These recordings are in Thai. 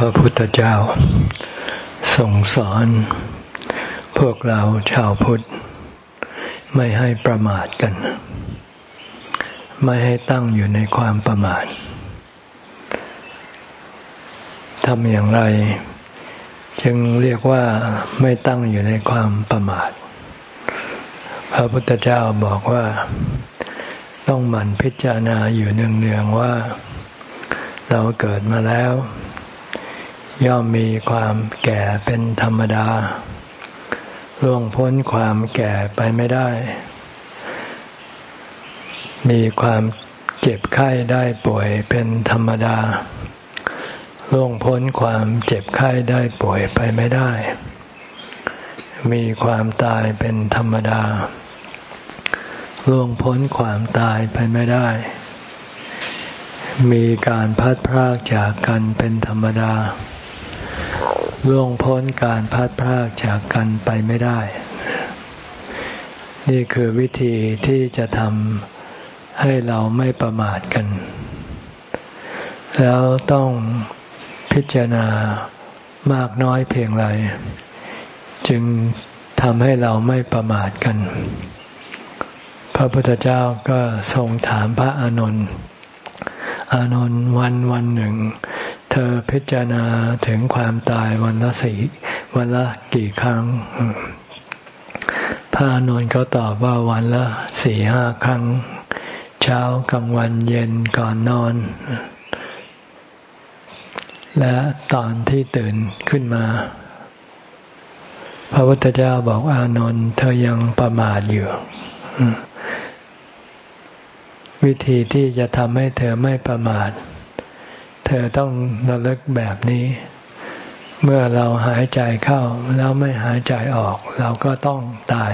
พระพุทธเจ้าส่งสอน พวกเราชาวพุทธ ไม่ให้ประมาทกัน ไม่ให้ตั้งอยู่ในความประมาททำอย่างไร จึงเรียกว่าไม่ตั้งอยู่ในความประมาท พระพุทธเจ้าบอกว่าต้องหมั่นพิจารณาอยู่เนืองๆว่า เราเกิดมาแล้ว ย่อมมีความแก่เป็นธรรมดา ล่วงพ้นความแก่ไปไม่ได้ มีความเจ็บไข้ได้ป่วยเป็นธรรมดา ล่วงพ้นความเจ็บไข้ได้ป่วยไปไม่ได้ มีความตายเป็นธรรมดา ล่วงพ้นความตายไปไม่ได้ มีการพัดพรากจากกันเป็นธรรมดา ล่วงพ้นการพัดพรากจากกันไปไม่ได้ นี่คือวิธีที่จะทำให้เราไม่ประมาทกัน แล้วต้องพิจารณามากน้อยเพียงไร จึงทำให้เราไม่ประมาทกัน พระพุทธเจ้าก็ทรงถามพระอานนท์อานนท์วันวันหนึ่ง เธอพิจารณาถึงความตายวันละสี่วันละกี่ครั้ง พระนนท์เขาตอบว่าวันละสี่ห้าครั้ง เช้ากลางวันเย็นก่อนนอน และตอนที่ตื่นขึ้นมา พระพุทธเจ้าบอกอานนท์เธอยังประมาทอยู่วิธีที่จะทำให้เธอไม่ประมาท เธอต้องระลึกแบบนี้ เมื่อเราหายใจเข้าแล้วไม่หายใจออก เราก็ต้องตาย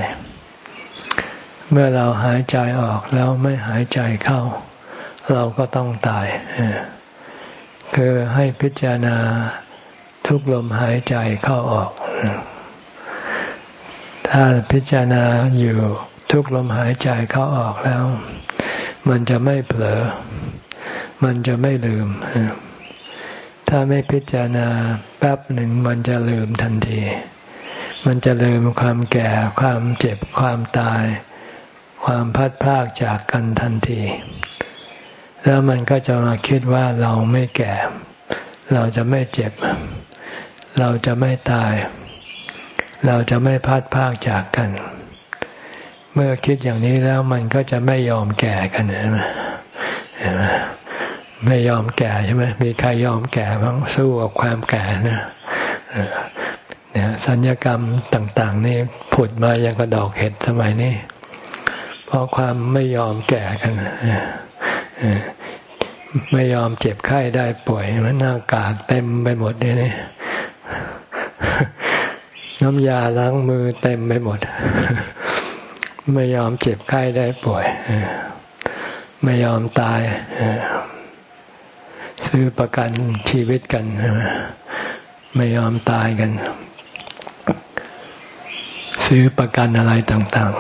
เมื่อเราหายใจออกแล้วไม่หายใจเข้า เราก็ต้องตายคือให้พิจารณาทุกลมหายใจเข้าออก ถ้าพิจารณาอยู่ทุกลมหายใจเข้าออกแล้ว มันจะไม่เผลอ มันจะไม่ลืม ถ้าไม่พิจารณาแป๊บหนึ่งมันจะลืมทันที มันจะลืมความแก่ ความเจ็บ ความตาย ความพัดพากจากกันทันที แล้วมันก็จะมาคิดว่าเราไม่แก่ เราจะไม่เจ็บ เราจะไม่ตาย เราจะไม่พัดพากจากกัน เมื่อคิดอย่างนี้แล้วมันก็จะไม่ยอมแก่กันเห็นไหม ไม่ยอมแก่ใช่ไหมมีใครยอมแก่บ้างสู้กับความแก่นะเนี่ยสัญญกรรมต่าง ๆ นี่ผุดมาอย่างกระดอกเห็ดสมัยนี้ เพราะความไม่ยอมแก่กันไม่ยอมเจ็บไข้ได้ป่วยมันหน้ากากเต็มไปหมดเลยนี่น้ำยาล้างมือเต็มไปหมด ไม่ยอมเจ็บไข้ได้ป่วย ไม่ยอมตาย ซื้อประกันชีวิตกัน ไม่ยอมตายกัน ซื้อประกันอะไรต่าง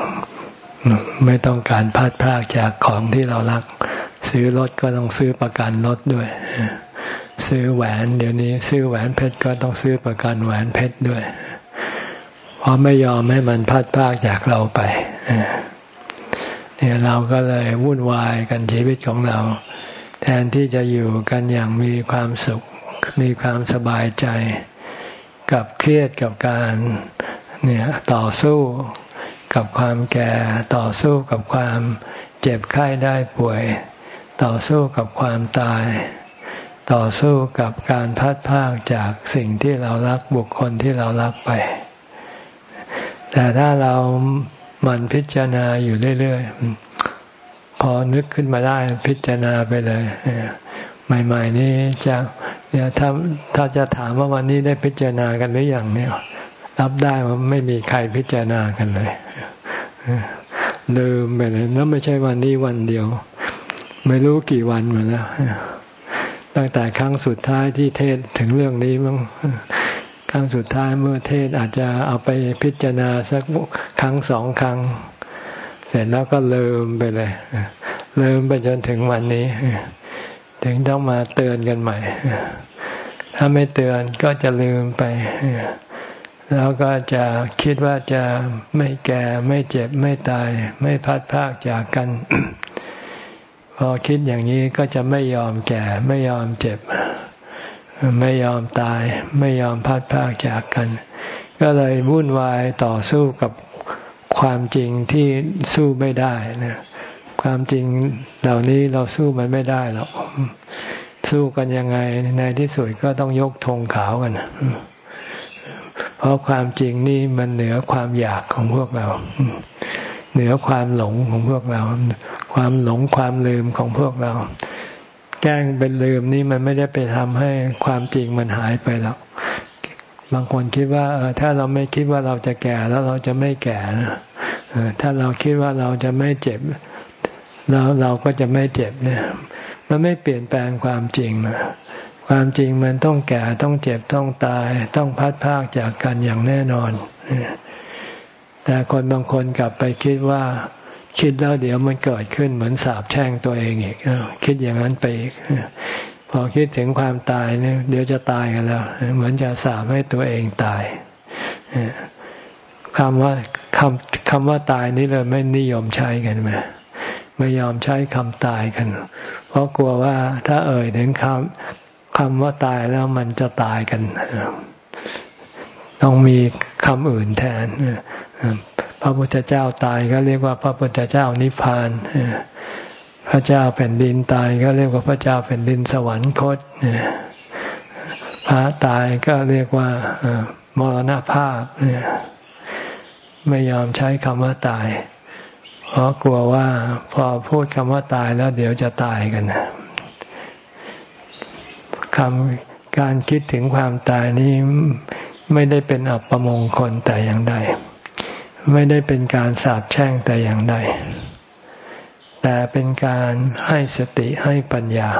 ๆ ไม่ต้องการพลาดพลาดจากของที่เรารัก ซื้อรถก็ต้องซื้อประกันรถด้วย ซื้อแหวนเดี๋ยวนี้ ซื้อแหวนเพชรก็ต้องซื้อประกันแหวนเพชรด้วยเพราะไม่ยอมให้มันพลาดพลาดจากเราไปเนี่ยเราก็เลยวุ่นวายกันชีวิตของเรา แทนที่จะอยู่กันอย่างมีความสุข มีความสบายใจ กับเครียดกับการเนี่ยต่อสู้กับความแก่ต่อสู้กับความเจ็บไข้ได้ป่วย ต่อสู้กับความตาย ต่อสู้กับการพัดพากจากสิ่งที่เรารักบุคคลที่เรารักไป แต่ถ้าเรามันพิจารณาอยู่เรื่อย พอนึกขึ้นมาได้พิจารณาไปเลยใหม่ ๆ นี้จะเนี่ยถ้าถ้าจะถามว่าวันนี้ได้พิจารณากันหรืออยังเนี่ย รับได้ว่าไม่มีใครพิจารณากันเลยลืมไปเลยแล้วไม่ใช่วันนี้วันเดียว ไม่รู้กี่วันมาแล้วตั้งแต่ครั้งสุดท้ายที่เทศถึงเรื่องนี้มั้งครั้งสุดท้ายเมื่อเทศอาจจะเอาไปพิจารณาสักครั้งสองครั้ง เสร็จแล้วก็ลืมไปเลย ลืมไปจนถึงวันนี้ ถึงต้องมาเตือนกันใหม่ ถ้าไม่เตือนก็จะลืมไป แล้วก็จะคิดว่าจะไม่แก่ไม่เจ็บไม่ตาย ไม่พัดพากจากกัน พอคิดอย่างนี้ก็จะไม่ยอมแก่ ไม่ยอมเจ็บ ไม่ยอมตาย ไม่ยอมพัดพากจากกัน ก็เลยวุ่นวายต่อสู้กับ ความจริงที่สู้ไม่ได้นะความจริงเหล่านี้เราสู้มันไม่ได้หรอกสู้กันยังไงในที่สุดก็ต้องยกธงขาวกันเพราะความจริงนี่มันเหนือความอยากของพวกเรา เหนือความหลงของพวกเรา ความหลงความลืมของพวกเรา แกล้งเป็นลืมนี่มันไม่ได้ไปทำให้ความจริงมันหายไปหรอก บางคนคิดว่าเออถ้าเราไม่คิดว่าเราจะแก่แล้วเราจะไม่แก่ถ้าเราคิดว่าเราจะไม่เจ็บ แล้วเราก็จะไม่เจ็บเนี่ย มันไม่เปลี่ยนแปลงความจริงนะความจริงมันต้องแก่ต้องเจ็บต้องตาย ต้องพัดพากจากกันอย่างแน่นอน แต่คนบางคนกลับไปคิดว่าคิดแล้วเดี๋ยวมันเกิดขึ้นเหมือนสาบแช่งตัวเองอีกคิดอย่างนั้นไปอีก พอคิดถึงความตายเนี่ยเดี๋ยวจะตายกันแล้ว เหมือนจะสาบให้ตัวเองตายคำว่าคำคำว่าตายนี่เลยไม่นิยมใช้กันไหมไม่ยอมใช้คำตายกัน เพราะกลัวว่าถ้าเอ่ยถึงคำคำว่าตายแล้วมันจะตายกัน ต้องมีคำอื่นแทนพระพุทธเจ้าตายก็เรียกว่าพระพุทธเจ้านิพพาน พระเจ้าแผ่นดินตายก็เรียกว่าพระเจ้าแผ่นดินสวรรคตพระตายก็เรียกว่ามรณภาพไม่ยอมใช้คำว่าตาย เพราะกลัวว่าพอพูดคำว่าตายแล้วเดี๋ยวจะตายกันคำการคิดถึงความตายนี้ไม่ได้เป็นอัปมงคลแต่อย่างใด ไม่ได้เป็นการสาบแช่งแต่อย่างใด แต่เป็นการให้สติให้ปัญญา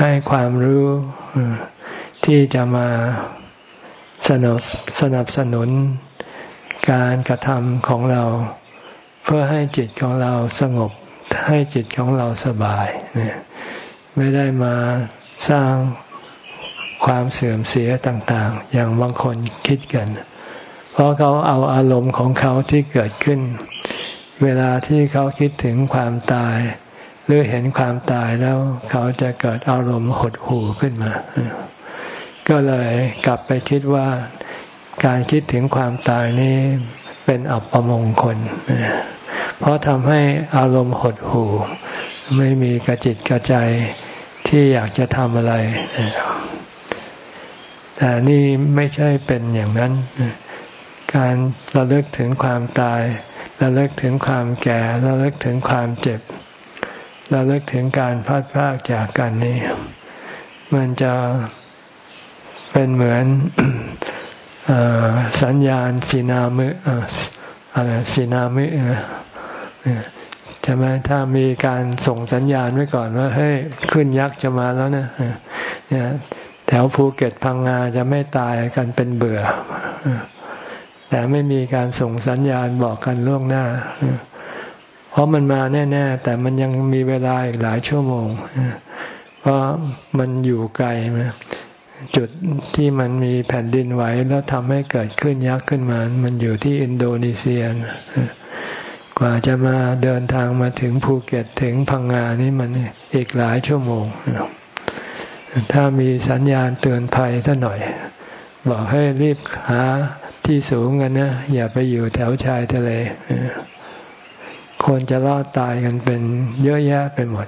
ให้ความรู้ที่จะมาสนับสนับสนุนการกระทำของเรา เพื่อให้จิตของเราสงบให้จิตของเราสบายเนี่ยไม่ได้มาสร้างความเสื่อมเสียต่างๆ อย่างบางคนคิดกัน เพราะเขาเอาอารมณ์ของเขาที่เกิดขึ้น เวลาที่เขาคิดถึงความตาย หรือเห็นความตายแล้ว เขาจะเกิดอารมณ์หดหู่ขึ้นมา ก็เลยกลับไปคิดว่าการคิดถึงความตายนี้เป็นอัปมงคล เพราะทำให้อารมณ์หดหู่ ไม่มีกระจิตกระใจที่อยากจะทำอะไร แต่นี่ไม่ใช่เป็นอย่างนั้น การระลึกถึงความตาย ระลึกถึงความแก่ระลึกถึงความเจ็บระลึกถึงการพัดพากจากกันนี้ มันจะเป็นเหมือนสัญญาณสีนามิอะไรสีนามิใช่ไหมถ้ามีการส่งสัญญาณไว้ก่อนว่าเฮ้ยขึ้นยักษ์จะมาแล้วนะเนี่ยแถวภูเก็ตพังงาจะไม่ตายกันเป็นเบื่อ แต่ไม่มีการส่งสัญญาณบอกกันล่วงหน้า เพราะมันมาแน่ ๆ แต่มันยังมีเวลาอีกหลายชั่วโมง เพราะมันอยู่ไกลนะจุดที่มันมีแผ่นดินไหวแล้วทำให้เกิดขึ้นยักษ์ขึ้นมา มันอยู่ที่อินโดนีเซีย กว่าจะมาเดินทางมาถึงภูเก็ตถึงพังงานี่มันอีกหลายชั่วโมง ถ้ามีสัญญาณเตือนภัยท่านหน่อย บอกให้รีบหาที่สูงกันนะ อย่าไปอยู่แถวชายทะเลคนจะรอดตายกันเป็นเยอะแยะไปหมด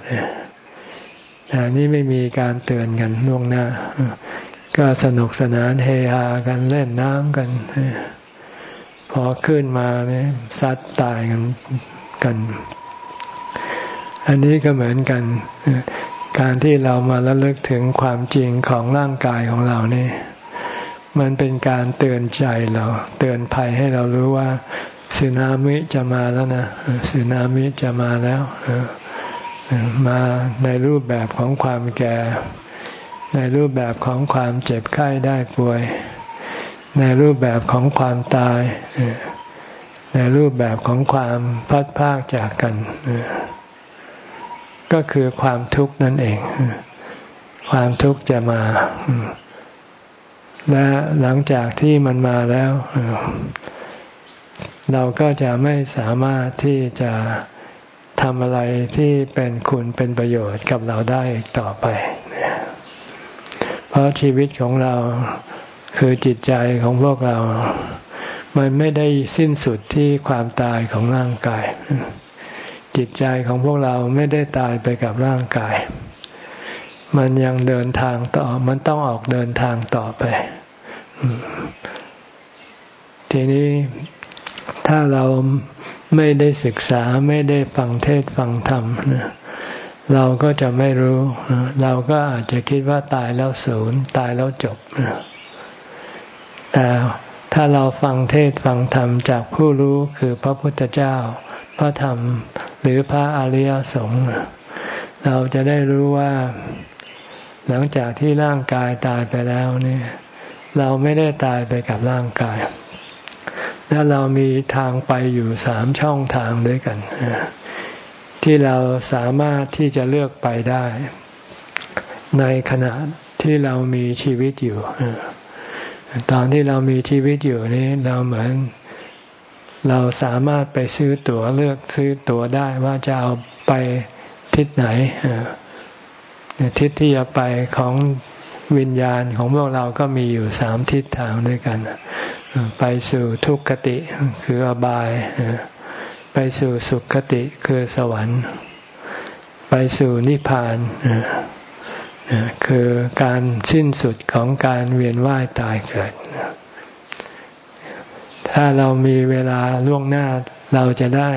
แต่นี่ไม่มีการเตือนกันล่วงหน้า ก็สนุกสนานเฮฮากันเล่นน้ำกันพอขึ้นมาเนี่ยซัดตายกันกัน อันนี้ก็เหมือนกัน การที่เรามาระลึกถึงความจริงของร่างกายของเรานี่ มันเป็นการเตือนใจเรา เตือนภัยให้เรารู้ว่าสึนามิจะมาแล้วนะสึนามิจะมาแล้วมาในรูปแบบของความแก่ ในรูปแบบของความเจ็บไข้ได้ป่วย ในรูปแบบของความตาย ในรูปแบบของความพัดพากจากกัน ก็คือความทุกข์นั่นเองคความทุกข์จะมา และหลังจากที่มันมาแล้ว เราก็จะไม่สามารถที่จะทำอะไรที่เป็นคุณเป็นประโยชน์กับเราได้ต่อไป เพราะชีวิตของเราคือจิตใจของพวกเรา มันไม่ได้สิ้นสุดที่ความตายของร่างกาย จิตใจของพวกเราไม่ได้ตายไปกับร่างกาย มันยังเดินทางต่อ มันต้องออกเดินทางต่อไป ทีนี้ถ้าเราไม่ได้ศึกษาไม่ได้ฟังเทศฟังธรรมเราก็จะไม่รู้ เราก็อาจจะคิดว่าตายแล้วศูนย์ตายแล้วจบ แต่ถ้าเราฟังเทศฟังธรรมจากผู้รู้คือพระพุทธเจ้า พระธรรมหรือพระอริยสงฆ์เราจะได้รู้ว่า หลังจากที่ร่างกายตายไปแล้วนี่ เราไม่ได้ตายไปกับร่างกาย และเรามีทางไปอยู่สามช่องทางด้วยกัน ที่เราสามารถที่จะเลือกไปได้ ในขณะที่เรามีชีวิตอยู่ตอนที่เรามีชีวิตอยู่นี้เราเหมือน เราสามารถไปซื้อตั๋วเลือกซื้อตั๋วได้ว่าจะเอาไปทิศไหนทิศที่จะไปของ วิญญาณของพวกเราก็มีอยู่สามทิศทางด้วยกัน ไปสู่ทุกขติคืออบาย ไปสู่สุขติคือสวรรค์ ไปสู่นิพพานคือการสิ้นสุดของการเวียนว่ายตายเกิด ถ้าเรามีเวลาล่วงหน้าเราจะได้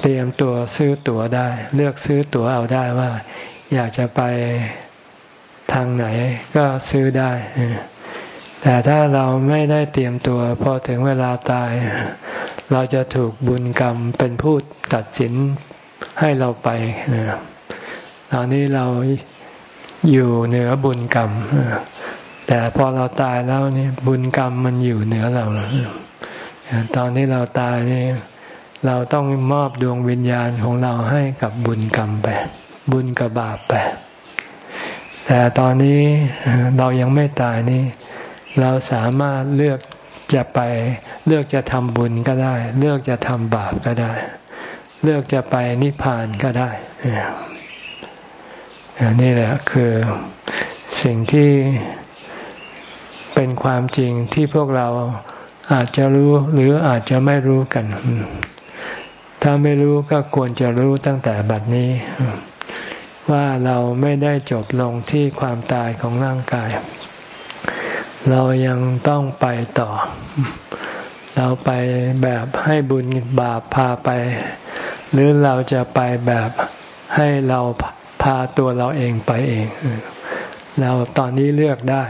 เตรียมตัวซื้อตั๋วได้ เลือกซื้อตั๋วเอาได้ว่า อยากจะไป ทางไหนก็ซื้อได้ แต่ถ้าเราไม่ได้เตรียมตัว พอถึงเวลาตาย เราจะถูกบุญกรรมเป็นผู้ตัดสินให้เราไปตอนนี้เราอยู่เหนือบุญกรรม แต่พอเราตายแล้วนี่บุญกรรมมันอยู่เหนือเรา ตอนนี้เราตายนี่เราต้องมอบดวงวิญญาณของเราให้กับบุญกรรมไป บุญกับบาปไป แต่ตอนนี้เรายังไม่ตายนี่ เราสามารถเลือกจะไปเลือกจะทำบุญก็ได้ เลือกจะทำบาปก็ได้ เลือกจะไปนิพพานก็ได้นี่แหละคือสิ่งที่เป็นความจริงที่พวกเราอาจจะรู้หรืออาจจะไม่รู้กัน ถ้าไม่รู้ก็ควรจะรู้ตั้งแต่บัดนี้ ว่าเราไม่ได้จบลงที่ความตายของร่างกาย เรายังต้องไปต่อ เราไปแบบให้บุญบาปพาไป หรือเราจะไปแบบให้เราพาตัวเราเองไปเอง เราตอนนี้เลือกได้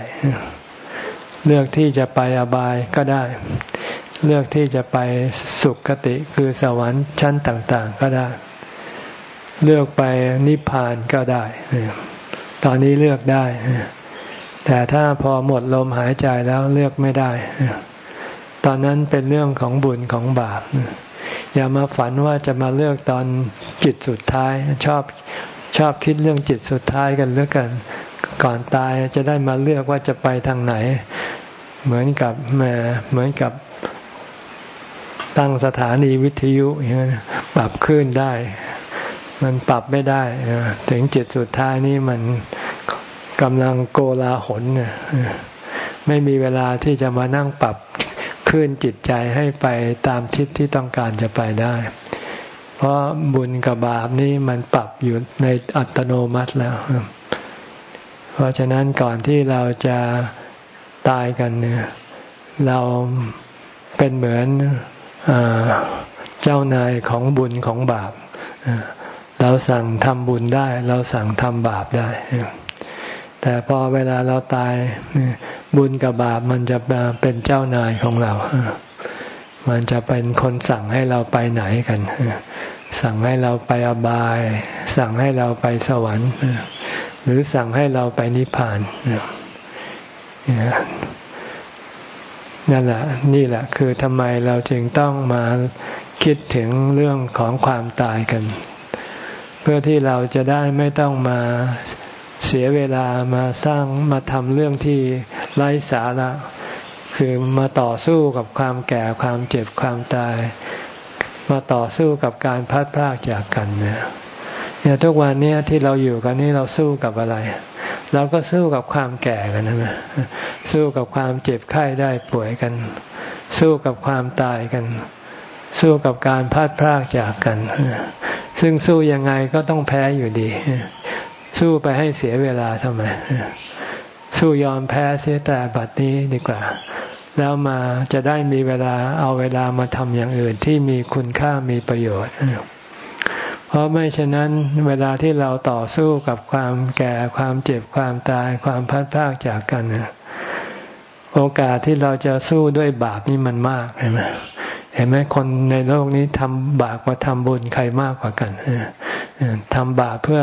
เลือกที่จะไปอบายก็ได้ เลือกที่จะไปสุขติคือสวรรค์ชั้นต่าง ๆ ก็ได้ เลือกไปนิพพานก็ได้ ตอนนี้เลือกได้ แต่ถ้าพอหมดลมหายใจแล้วเลือกไม่ได้ ตอนนั้นเป็นเรื่องของบุญของบาป อย่ามาฝันว่าจะมาเลือกตอนจิตสุดท้าย ชอบชอบคิดเรื่องจิตสุดท้ายกันเลือกกัน ก่อนตายจะได้มาเลือกว่าจะไปทางไหน เหมือนกับแมเหมือนกับตั้งสถานีวิทยุอย่างนี้ปรับขึ้นได้ มันปรับไม่ได้ถึงจิตสุดท้ายนี้มันกำลังโกลาหลไม่มีเวลาที่จะมานั่งปรับขึ้นจิตใจให้ไปตามทิศที่ต้องการจะไปได้ เพราะบุญกับบาปนี่มันปรับอยู่ในอัตโนมัติแล้ว เพราะฉะนั้นก่อนที่เราจะตายกันเนี่ยเราเป็นเหมือนเจ้านายของบุญของบาป เราสั่งทำบุญได้ เราสั่งทำบาปได้ แต่พอเวลาเราตายบุญกับบาปมันจะเป็นเจ้านายของเรา มันจะเป็นคนสั่งให้เราไปไหนกัน สั่งให้เราไปอบาย สั่งให้เราไปสวรรค์ หรือสั่งให้เราไปนิพพานนั่นแหละ นี่แหละ คือทำไมเราจึงต้องมาคิดถึงเรื่องของความตายกัน เพื่อที่เราจะได้ไม่ต้องมาเสียเวลามาสร้างมาทำเรื่องที่ไร้สาระ คือมาต่อสู้กับความแก่ความเจ็บความตาย มาต่อสู้กับการพัดพากจากกันเนี่ยเนี่ยทุกวันนี้ที่เราอยู่กันนี่เราสู้กับอะไร เราก็สู้กับความแก่กันนะสู้กับความเจ็บไข้ได้ป่วยกัน สู้กับความตายกัน สู้กับการพัดพากจากกัน ซึ่งสู้ยังไงก็ต้องแพ้อยู่ดี สู้ไปให้เสียเวลาทำไม สู้ยอมแพ้เสียแต่บัดนี้ดีกว่า แล้วมาจะได้มีเวลาเอาเวลามาทำอย่างอื่นที่มีคุณค่ามีประโยชน์ เพราะไม่เช่นนั้นเวลาที่เราต่อสู้กับความแก่ความเจ็บความตายความพัดพากจากกัน โอกาสที่เราจะสู้ด้วยบาปนี่มันมากเห็นไหม เห็นไหมคนในโลกนี้ทำบาปกว่าทำบุญใครมากกว่ากันทำบาปเพื่อ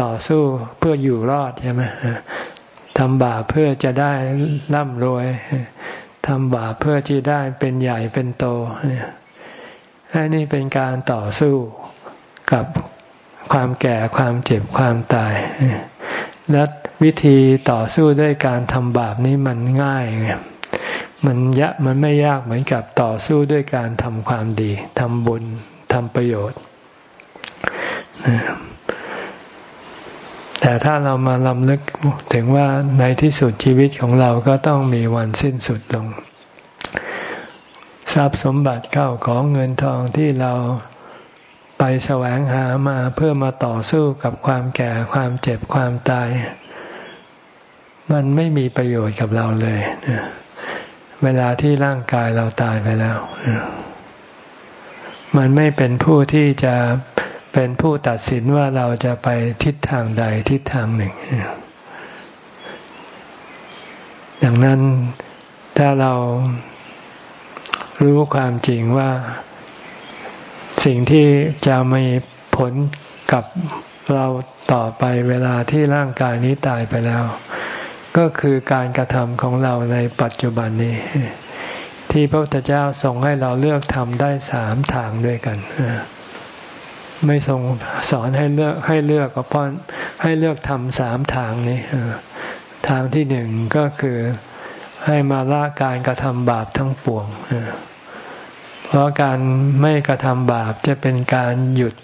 ต่อสู้เพื่ออยู่รอดใช่ไหมทำบาปเพื่อจะได้ร่ำรวยทำบาปเพื่อที่ได้เป็นใหญ่เป็นโตอันนี้เป็นการต่อสู้กับความแก่ความเจ็บความตาย และวิธีต่อสู้ด้วยการทำบาปนี้มันง่ายไง มันยะมันไม่ยากเหมือนกับต่อสู้ด้วยการทำความดีทำบุญทำประโยชน์ แต่ถ้าเรามาลำลึกถึงว่าในที่สุดชีวิตของเราก็ต้องมีวันสิ้นสุดลง ทรัพย์สมบัติเข้าของเงินทองที่เราไปแสวงหามาเพื่อมาต่อสู้กับความแก่ความเจ็บความตาย มันไม่มีประโยชน์กับเราเลย เวลาที่ร่างกายเราตายไปแล้ว มันไม่เป็นผู้ที่จะเป็นผู้ตัดสินว่าเราจะไปทิศทางใดทิศทางหนึ่ง ดังนั้นถ้าเรารู้ความจริงว่าสิ่งที่จะมีผลกับเราต่อไปเวลาที่ร่างกายนี้ตายไปแล้ว ก็คือการกระทำของเราในปัจจุบันนี้ ที่พระพุทธเจ้าส่งให้เราเลือกทำได้สามทางด้วยกันไม่ทรงสอนให้เลือกให้เลือกก็เพราะให้เลือกทำสามทางนี้ทางที่หนึ่งก็คือให้มาละการกระทำบาปทั้งปวงเพราะการไม่กระทำบาปจะเป็นการหยุด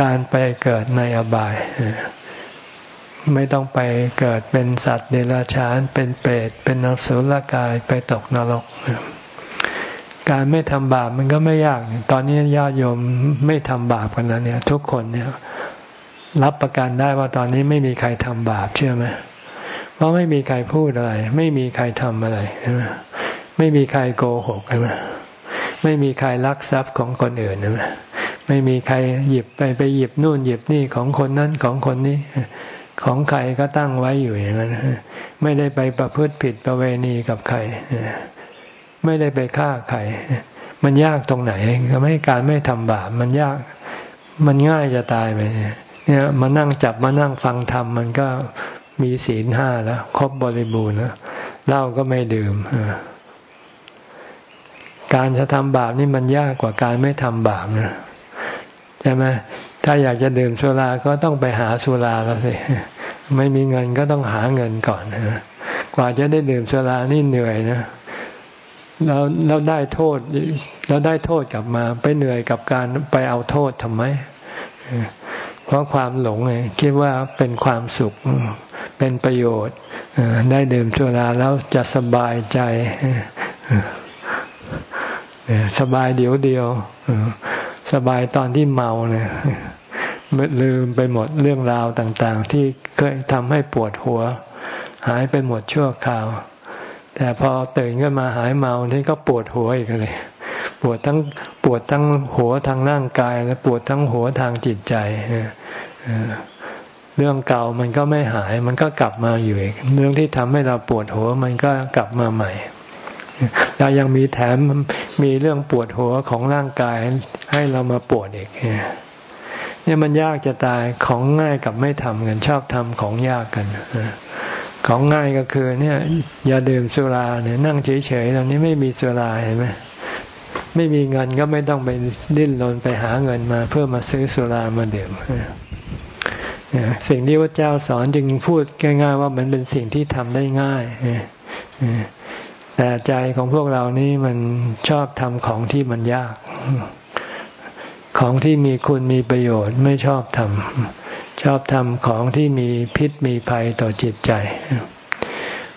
การไปเกิดในอบาย ไม่ต้องไปเกิดเป็นสัตว์เดรัจฉาน เป็นเปรตเป็นนสุลกายไปตกนรก การไม่ทำบาปมันก็ไม่ยาก ตอนนี้ญาติโยมไม่ทำบาปกันแล้วเนี่ย ทุกคนเนี่ย รับประกันได้ว่าตอนนี้ไม่มีใครทำบาปเชื่อไหมเพราะไม่มีใครพูดอะไร ไม่มีใครทำอะไรใช่ไหมไม่มีใครโกหกใช่ไหมไม่มีใครลักทรัพย์ของคนอื่นนะไม่มีใครหยิบไปไปหยิบนู่นหยิบนี่ของคนนั้นของคนนี้ ของใครก็ตั้งไว้อยู่อย่างนั้นไม่ได้ไปประพฤติผิดประเวณีกับใครไม่ได้ไปฆ่าใครมันยากตรงไหนก็ไม่การไม่ทำบาปมันยาก มันง่ายจะตายไปเนี่ยมานั่งจับมานั่งฟังธรรมมันก็มีศีลห้าแล้ว ครบบริบูรณ์แล้วเหล้าก็ไม่ดื่มการจะทำบาปนี่มันยากกว่าการไม่ทำบาปนะใช่ไหม ถ้าอยากจะดื่มสุราก็ต้องไปหาสุราแล้วสิไม่มีเงินก็ต้องหาเงินก่อนกว่าจะได้ดื่มสุรานี่เหนื่อยนะเราเราได้โทษเราได้โทษกลับมา ไปเหนื่อยกับการไปเอาโทษทำไมเพราะความหลงไงคิดว่าเป็นความสุขเป็นประโยชน์ได้ดื่มสุราแล้วจะสบายใจสบายเดี๋ยวเดียว สบายตอนที่เมาเนี่ยลืมไปหมดเรื่องราวต่างๆ ที่เคยทำให้ปวดหัว หายไปหมดชั่วคราว แต่พอตื่นขึ้นมาหายเมาที่ก็ปวดหัวอีกเลย ปวดทั้งปวดทั้งหัวทางร่างกาย และปวดทั้งหัวทางจิตใจเรื่องเก่ามันก็ไม่หาย มันก็กลับมาอยู่อีก เรื่องที่ทำให้เราปวดหัวมันก็กลับมาใหม่ เรายังมีแถมมีเรื่องปวดหัวของร่างกายให้เรามาปวดอีกเนี่ยมันยากจะตายของง่ายกับไม่ทำกันชอบทำของยากกันของง่ายก็คือเนี่ยอย่าดื่มสุราเนี่ยนั่งเฉยๆตอนนี้ไม่มีสุราเห็นไหมไม่มีเงินก็ไม่ต้องไปดิ้นรนไปหาเงินมา เพื่อมาซื้อสุรามาดื่มสิ่งที่พระเจ้าสอนจึงพูดง่าย ๆ ว่ามันเป็นสิ่งที่ทำได้ง่าย แต่ใจของพวกเรานี่มันชอบทำของที่มันยาก ของที่มีคุณมีประโยชน์ไม่ชอบทำชอบทำของที่มีพิษมีภัยต่อจิตใจ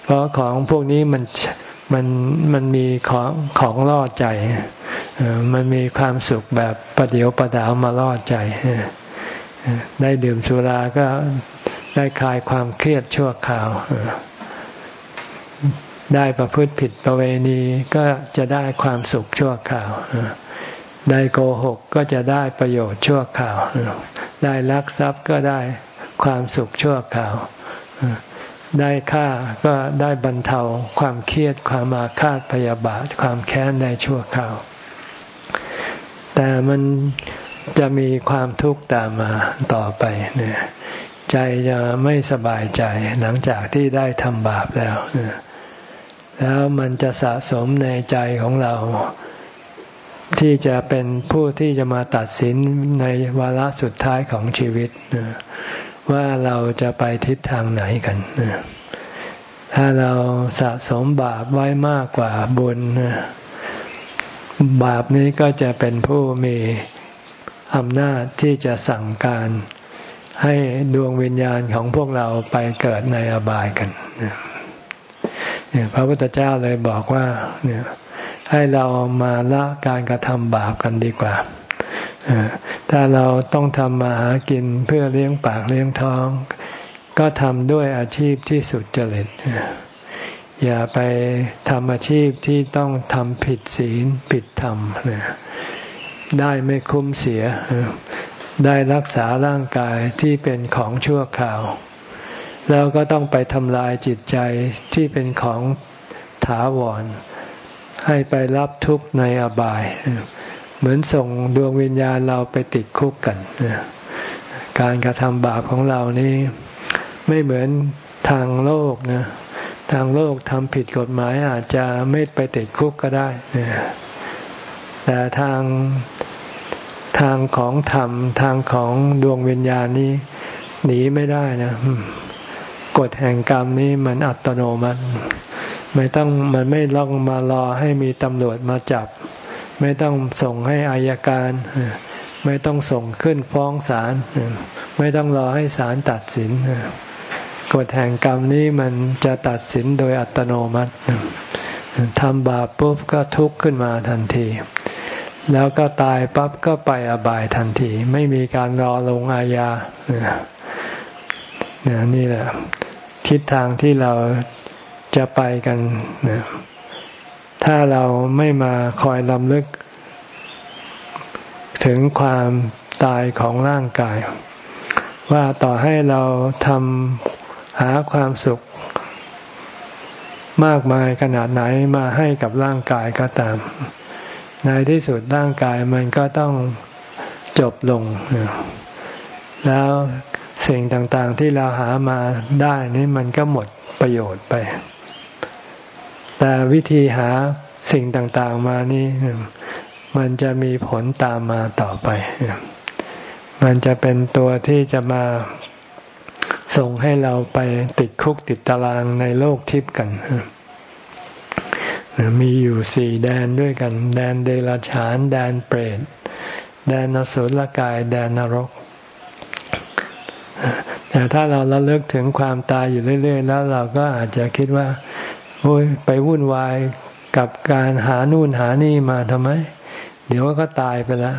เพราะของพวกนี้มันมันมันมีของของล่อใจ มันมีความสุขแบบประเดียวประดาวมาล่อใจ ได้ดื่มสุราก็ได้คลายความเครียดชั่วคราว ได้ประพฤติผิดประเวณีก็จะได้ความสุขชั่วคราวได้โกหกก็จะได้ประโยชน์ชั่วคราว ได้ลักทรัพย์ก็ได้ความสุขชั่วคราว ได้ฆ่าก็ได้บรรเทาความเครียดความอาฆาตพยาบาทความแค้นในชั่วคราว แต่มันจะมีความทุกข์ตามมาต่อไปเนี่ยใจจะไม่สบายใจหลังจากที่ได้ทำบาปแล้ว แล้วมันจะสะสมในใจของเรา ที่จะเป็นผู้ที่จะมาตัดสินในวาระสุดท้ายของชีวิต ว่าเราจะไปทิศทางไหนกันถ้าเราสะสมบาปไว้มากกว่าบุญบาปนี้ก็จะเป็นผู้มีอำนาจที่จะสั่งการให้ดวงวิญญาณของพวกเราไปเกิดในอบายกัน เนี่ยพระพุทธเจ้าเลยบอกว่าเนี่ยให้เรามาละการกระทำบาปกันดีกว่า ถ้าเราต้องทำมาหากินเพื่อเลี้ยงปากเลี้ยงท้อง ก็ทำด้วยอาชีพที่สุดจริต อย่าไปทำอาชีพที่ต้องทำผิดศีลผิดธรรม ได้ไม่คุ้มเสีย ได้รักษาร่างกายที่เป็นของชั่วคราว แล้วก็ต้องไปทำลายจิตใจที่เป็นของถาวร ให้ไปรับทุกข์ในอบาย เหมือนส่งดวงวิญญาณเราไปติดคุกกัน การกระทำบาปของเรานี่ไม่เหมือนทางโลกนะทางโลกทำผิดกฎหมายอาจจะไม่ไปติดคุกก็ได้แต่ทางทางของธรรมทางของดวงวิญญาณนี้หนีไม่ได้นะ กฎแห่งกรรมนี้มันอัตโนมัติ ไม่ต้องมันไม่ต้องมารอให้มีตำรวจมาจับ ไม่ต้องส่งให้อายการ ไม่ต้องส่งขึ้นฟ้องศาลไม่ต้องรอให้ศาลตัดสินกฎแห่งกรรมนี้มันจะตัดสินโดยอัตโนมัติทำบาปปุ๊บก็ทุกข์ขึ้นมาทันที แล้วก็ตายปั๊บก็ไปอบายทันที ไม่มีการรอลงอาญาเนี่ยนี่แหละ ทิศทางที่เราจะไปกันถ้าเราไม่มาคอยลำลึก ถึงความตายของร่างกาย ว่าต่อให้เราทำหาความสุข มากมายขนาดไหนมาให้กับร่างกายก็ตาม ในที่สุดร่างกายมันก็ต้องจบลง แล้ว สิ่งต่างๆที่เราหามาได้นี่มันก็หมดประโยชน์ไป แต่วิธีหาสิ่งต่างๆมานี่ มันจะมีผลตามมาต่อไป มันจะเป็นตัวที่จะมาส่งให้เราไปติดคุกติดตารางในโลกทิพย์กันมีอยู่สี่แดนด้วยกัน แดนเดรัจฉาน แดนเปรต แดนนสุลกาย แดนนรก แต่ถ้าเราระลึกถึงความตายอยู่เรื่อย ๆ แล้วเราก็อาจจะคิดว่าโอ้ยไปวุ่นวายกับการหานู่นหานี่มาทำไม เดี๋ยวก็ตายไปแล้ว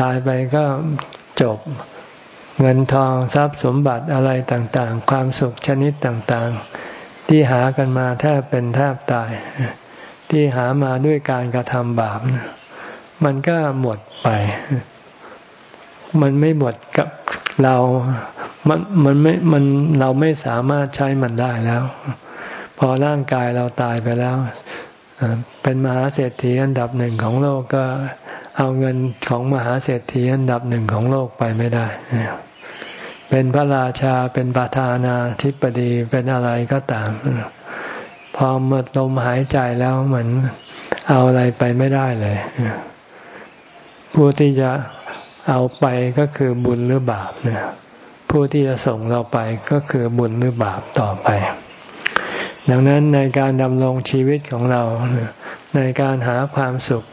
ตายไปก็จบเงินทองทรัพย์สมบัติอะไรต่างๆ ความสุขชนิดต่างๆ ที่หากันมาแทบเป็นแทบตาย ที่หามาด้วยการกระทำบาปมันก็หมดไป มันไม่หมดกับเรา มันมันไม่ มันเราไม่สามารถใช้มันได้แล้ว พอร่างกายเราตายไปแล้ว เป็นมหาเศรษฐีอันดับหนึ่งของโลกก็เอาเงินของมหาเศรษฐีอันดับหนึ่งของโลกไปไม่ได้ เป็นพระราชา เป็นประธานาธิบดี เป็นอะไรก็ตาม พอหมดลมหายใจแล้วเหมือนเอาอะไรไปไม่ได้เลย ผู้ที่จะ เอาไปก็คือบุญหรือบาปเนี่ยผู้ที่จะส่งเราไปก็คือบุญหรือบาปต่อไป ดังนั้นในการดำรงชีวิตของเรา ในการหาความสุข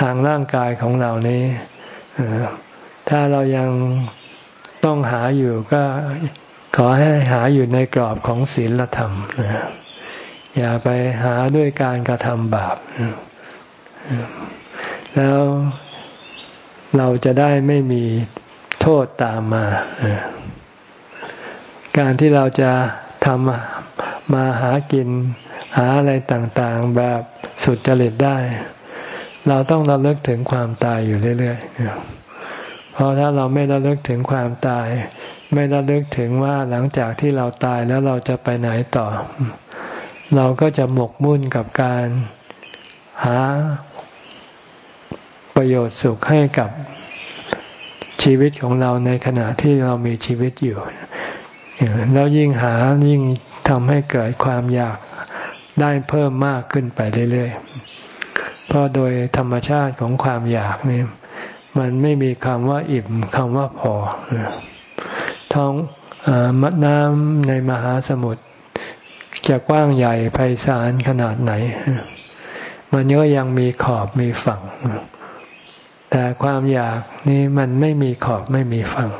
ทางร่างกายของเรานี้ ถ้าเรายังต้องหาอยู่ก็ขอให้หาอยู่ในกรอบของศีลธรรมอย่าไปหาด้วยการกระทำบาปแล้ว เราจะได้ไม่มีโทษตามมา การที่เราจะทำมาหากินหาอะไรต่างๆ แบบสุดจริตได้ เราต้องระลึกถึงความตายอยู่เรื่อยๆ เพราะถ้าเราไม่ระลึกถึงความตาย ไม่ระลึกถึงว่าหลังจากที่เราตายแล้วเราจะไปไหนต่อ เราก็จะหมกมุ่นกับการหา ประโยชน์สุขให้กับชีวิตของเราในขณะที่เรามีชีวิตอยู่แล้วยิ่งหายิ่งทำให้เกิดความอยากได้เพิ่มมากขึ้นไปเรื่อยๆ เพราะโดยธรรมชาติของความอยากนี่มันไม่มีคำว่าอิ่มคำว่าพอท้องมัดน้ำในมหาสมุทรจะกว้างใหญ่ไพศาลขนาดไหน มันก็ยังมีขอบมีฝั่ง แต่ความอยากนี่มันไม่มีขอบไม่มีฝั่ง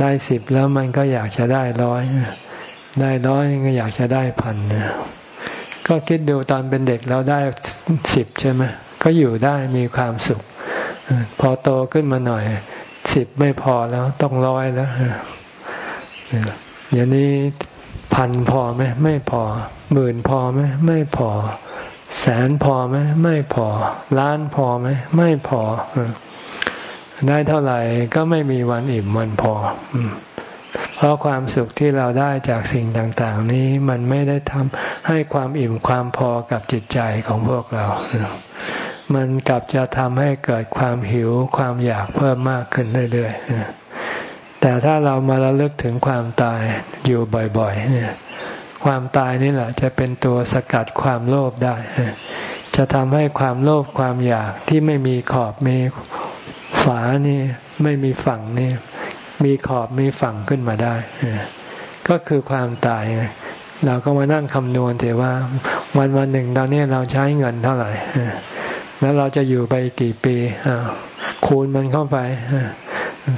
ได้สิบแล้วมันก็อยากจะได้ร้อยได้ร้อยก็อยากจะได้พันก็คิดดูตอนเป็นเด็กเราได้สิบใช่ไหมก็อยู่ได้มีความสุข พอโตขึ้นมาหน่อยสิบไม่พอแล้วต้องร้อยแล้วอย่างนี้พันพอไหมไม่พอหมื่นพอไหมไม่พอ แสนพอไหมไม่พอ ล้านพอไหมไม่พอ ได้เท่าไหร่ก็ไม่มีวันอิ่มวันพอ เพราะความสุขที่เราได้จากสิ่งต่าง ๆ นี้มันไม่ได้ทำให้ความอิ่มความพอกับจิตใจของพวกเรา มันกลับจะทำให้เกิดความหิวความอยากเพิ่มมากขึ้นเรื่อยๆแต่ถ้าเรามาระลึกถึงความตายอยู่บ่อย ๆ เนี่ย ความตายนี่แหละ จะเป็นตัวสกัดความโลภได้ จะทำให้ความโลภความอยากที่ไม่มีขอบมีฝานี่ไม่มีฝั่งนี่มีขอบมีฝั่งขึ้นมาได้ ก็คือความตาย เราก็มานั่งคำนวณเถอะว่า วันวันหนึ่งตอนนี้เราใช้เงินเท่าไหร่แล้วเราจะอยู่ไปกี่ปีคูณมันเข้าไป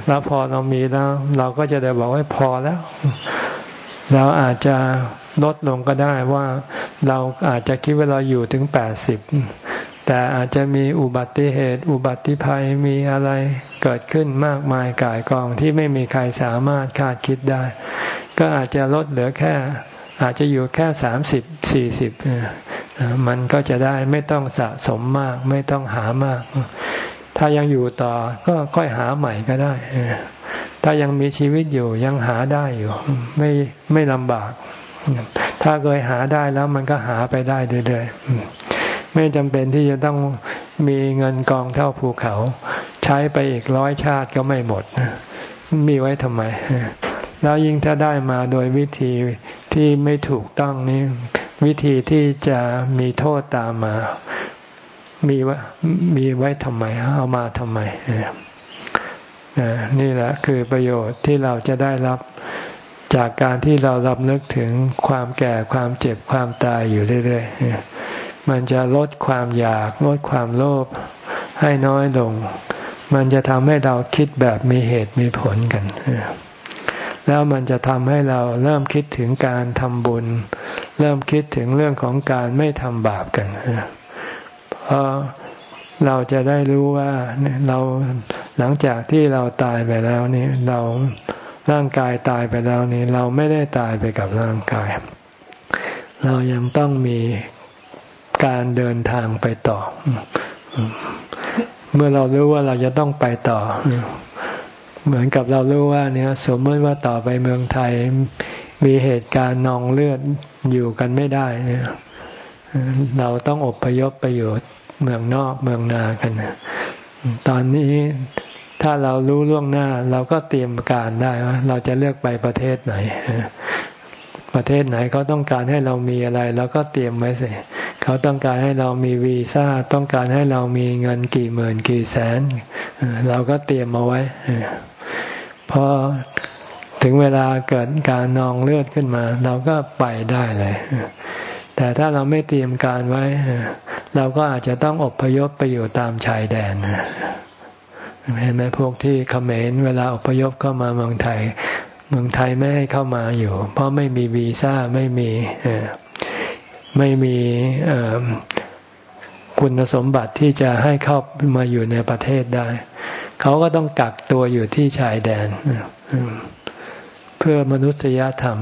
แล้วพอเรามีแล้ว เราก็จะได้บอกว่าพอแล้ว เราอาจจะ ลดลงก็ได้ว่าเราอาจจะคิดว่าเราอยู่ถึงแปดสิบแต่อาจจะมีอุบัติเหตุ อุบัติภัยมีอะไรเกิดขึ้นมากมายกายกองที่ไม่มีใครสามารถคาดคิดได้ ก็อาจจะลดเหลือแค่ อาจจะอยู่แค่สามสิบสี่สิบมันก็จะได้ไม่ต้องสะสมมาก ไม่ต้องหามาก ถ้ายังอยู่ต่อก็ค่อยหาใหม่ก็ได้ ถ้ายังมีชีวิตอยู่ยังหาได้อยู่ ไม่ไม่ลำบาก ถ้าเคยหาได้แล้วมันก็หาไปได้เรื่อยๆไม่จำเป็นที่จะต้องมีเงินกองเท่าภูเขา ใช้ไปอีกร้อยชาติก็ไม่หมด มีไว้ทำไม แล้วยิ่งถ้าได้มาโดยวิธีที่ไม่ถูกต้องนี้วิธีที่จะมีโทษตามมา มีว่ามีไว้ทำไม เอามาทำไมนี่แหละคือประโยชน์ที่เราจะได้รับ จากการที่เรารับนึกถึงความแก่ความเจ็บความตายอยู่เรื่อยๆ มันจะลดความอยากลดความโลภให้น้อยลง มันจะทำให้เราคิดแบบมีเหตุมีผลกัน แล้วมันจะทำให้เราเริ่มคิดถึงการทำบุญ เริ่มคิดถึงเรื่องของการไม่ทำบาปกันเพราะเราจะได้รู้ว่าเราหลังจากที่เราตายไปแล้วนี่เรา ร่างกายตายไปแล้วนี่เราไม่ได้ตายไปกับร่างกาย เรายังต้องมีการเดินทางไปต่อ เมื่อเรารู้ว่าเราจะต้องไปต่อ เหมือนกับเรารู้ว่าเนี่ยสมมติว่าต่อไปเมืองไทย มีเหตุการณ์นองเลือดอยู่กันไม่ได้เนี่ยเราต้องอบพยพไปอยู่เมืองนอกเมืองนากัน ตอนนี้ ถ้าเรารู้ล่วงหน้า เราก็เตรียมการได้ว่าเราจะเลือกไปประเทศไหน ประเทศไหนเขาต้องการให้เรามีอะไรเราก็เตรียมไว้สิเขาต้องการให้เรามีวีซ่าต้องการให้เรามีเงินกี่หมื่นกี่แสน เราก็เตรียมมาไว้พอถึงเวลาเกิดการนองเลือดขึ้นมา เราก็ไปได้เลยแต่ถ้าเราไม่เตรียมการไว้ เราก็อาจจะต้องอบพยพไปอยู่ตามชายแดน เห็นไหมพวกที่เขมรเวลาอพยพเข้ามาเมืองไทย เมืองไทยไม่ให้เข้ามาอยู่ เพราะไม่มีวีซ่าไม่มีไม่มีคุณสมบัติที่จะให้เข้ามาอยู่ในประเทศได้ เขาก็ต้องกักตัวอยู่ที่ชายแดน เพื่อมนุษยธรรม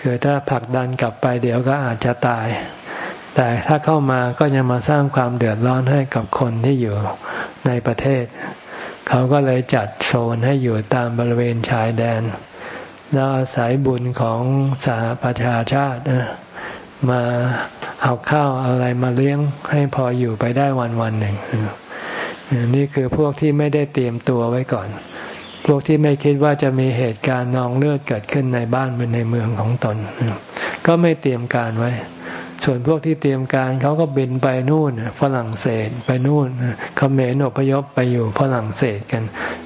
คือถ้าผลักดันกลับไปเดี๋ยวก็อาจจะตาย แต่ถ้าเข้ามาก็จะมาสร้างความเดือดร้อนให้กับคนที่อยู่ในประเทศ เขาก็เลยจัดโซนให้อยู่ตามบริเวณชายแดนแล้วอาศัยบุญของสหประชาชาติมาเอาข้าวอะไรมาเลี้ยงให้พออยู่ไปได้วันวันหนึ่งนี่คือพวกที่ไม่ได้เตรียมตัวไว้ก่อน พวกที่ไม่คิดว่าจะมีเหตุการณ์นองเลือดเกิดขึ้นในบ้านเป็นในเมืองของตน ก็ไม่เตรียมการไว้ ส่วนพวกที่เตรียมการเขาก็บินไปนู่นฝรั่งเศสไปนู่นเขมรอพยพไปอยู่ฝรั่งเศสกัน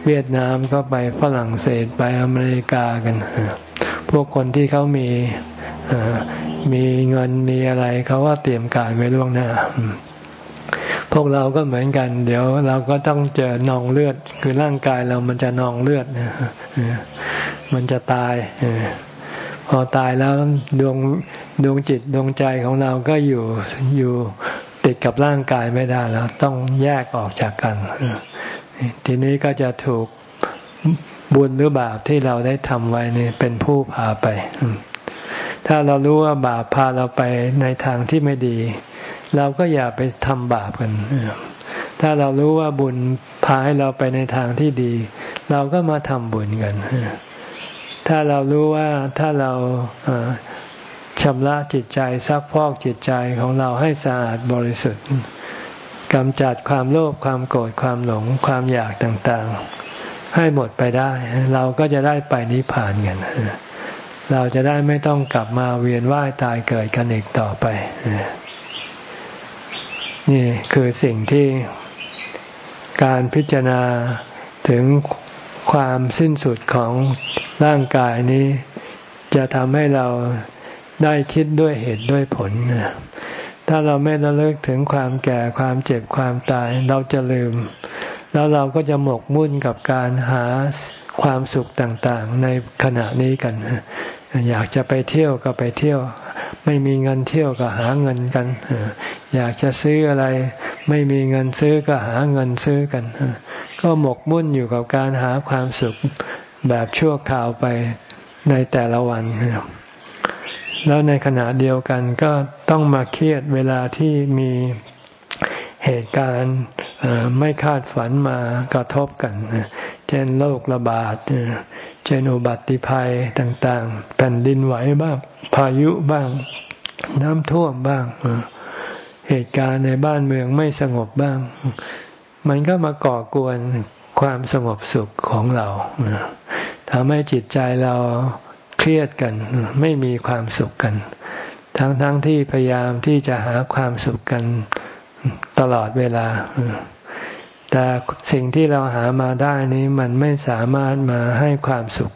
เวียดนามก็ไปฝรั่งเศสไปอเมริกากัน พวกคนที่เขามีมีเงินมีอะไรเขาว่าเตรียมการไว้ล่วงหน้าพวกเราก็เหมือนกัน เดี๋ยวเราก็ต้องเจอนองเลือด คือร่างกายเรามันจะนองเลือดมันจะตาย พอตายแล้วดวงดวงจิตดวงใจของเราก็อยู่อยู่ติดกับร่างกายไม่ได้แล้ว ต้องแยกออกจากกัน ทีนี้ก็จะถูกบุญหรือบาปที่เราได้ทำไว้นี่เป็นผู้พาไป ถ้าเรารู้ว่าบาปพาเราไปในทางที่ไม่ดี เราก็อย่าไปทำบาปกัน ถ้าเรารู้ว่าบุญพาให้เราไปในทางที่ดี เราก็มาทำบุญกัน ถ้าเรารู้ว่าถ้าเราชำระจิตใจซักพอกจิตใจของเราให้สะอาดบริสุทธิ์กำจัดความโลภความโกรธความหลงความอยากต่างๆ ให้หมดไปได้ เราก็จะได้ไปนิพพานกันเราจะได้ไม่ต้องกลับมาเวียนว่ายตายเกิดกันอีกต่อไปนี่คือสิ่งที่การพิจารณาถึง ความสิ้นสุดของร่างกายนี้ จะทำให้เราได้คิดด้วยเหตุด้วยผล ถ้าเราไม่ระลึกถึงความแก่ความเจ็บความตายเราจะลืม แล้วเราก็จะหมกมุ่นกับการหาความสุขต่างๆ ในขณะนี้กัน อยากจะไปเที่ยวก็ไปเที่ยว ไม่มีเงินเที่ยวก็หาเงินกัน อยากจะซื้ออะไร ไม่มีเงินซื้อก็หาเงินซื้อกัน ก็หมกมุ่นอยู่กับการหาความสุขแบบชั่วคราวไปในแต่ละวัน แล้วในขณะเดียวกันก็ต้องมาเครียดเวลาที่มีเหตุการณ์ไม่คาดฝันมากระทบกัน เช่นโรคระบาด เช่นอุบัติภัยต่าง ๆ แผ่นดินไหวบ้าง พายุบ้าง น้ำท่วมบ้าง เหตุการณ์ในบ้านเมืองไม่สงบบ้าง มันก็มาก่อกวนความสงบสุขของเราทำให้จิตใจเราเครียดกัน ไม่มีความสุขกัน ทั้งๆทที่พยายามที่จะหาความสุขกันตลอดเวลา แต่สิ่งที่เราหามาได้นี้มันไม่สามารถมาให้ความสุข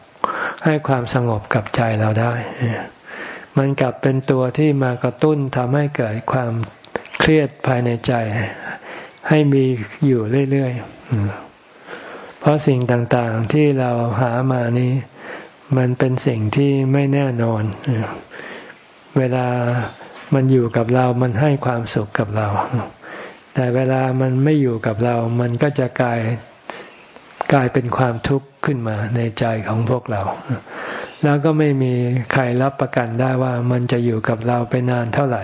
ให้ความสงบกับใจเราได้ มันกลับเป็นตัวที่มากระตุ้นทำให้เกิดความเครียดภายในใจ ให้มีอยู่เรื่อยๆ เพราะสิ่งต่างๆที่เราหามานี้ มันเป็นสิ่งที่ไม่แน่นอน เวลามันอยู่กับเรา มันให้ความสุขกับเรา แต่เวลามันไม่อยู่กับเรา มันก็จะกลายกลายเป็นความทุกข์ขึ้นมาในใจของพวกเรา แล้วก็ไม่มีใครรับประกันได้ว่ามันจะอยู่กับเราไปนานเท่าไหร่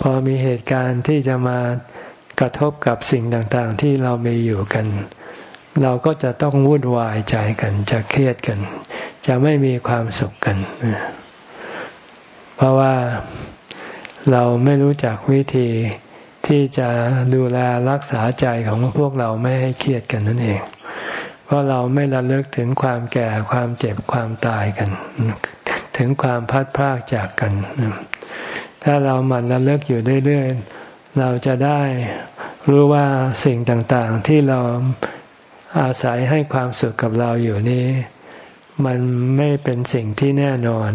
พอมีเหตุการณ์ที่จะมากระทบกับสิ่งต่างๆ ที่เรามีอยู่กัน เราก็จะต้องวุ่นวายใจกัน จะเครียดกัน จะไม่มีความสุขกัน เพราะว่าเราไม่รู้จักวิธีที่จะดูแลรักษาใจของพวกเราไม่ให้เครียดกันนั่นเอง เพราะเราไม่ระลึกถึงความแก่ความเจ็บความตายกัน ถึงความพัดพรากจากกัน ถ้าเราหมั่นระลึกอยู่เรื่อยๆ เราจะได้รู้ว่าสิ่งต่างๆ ที่เราอาศัยให้ความสุขกับเราอยู่นี้ มันไม่เป็นสิ่งที่แน่นอน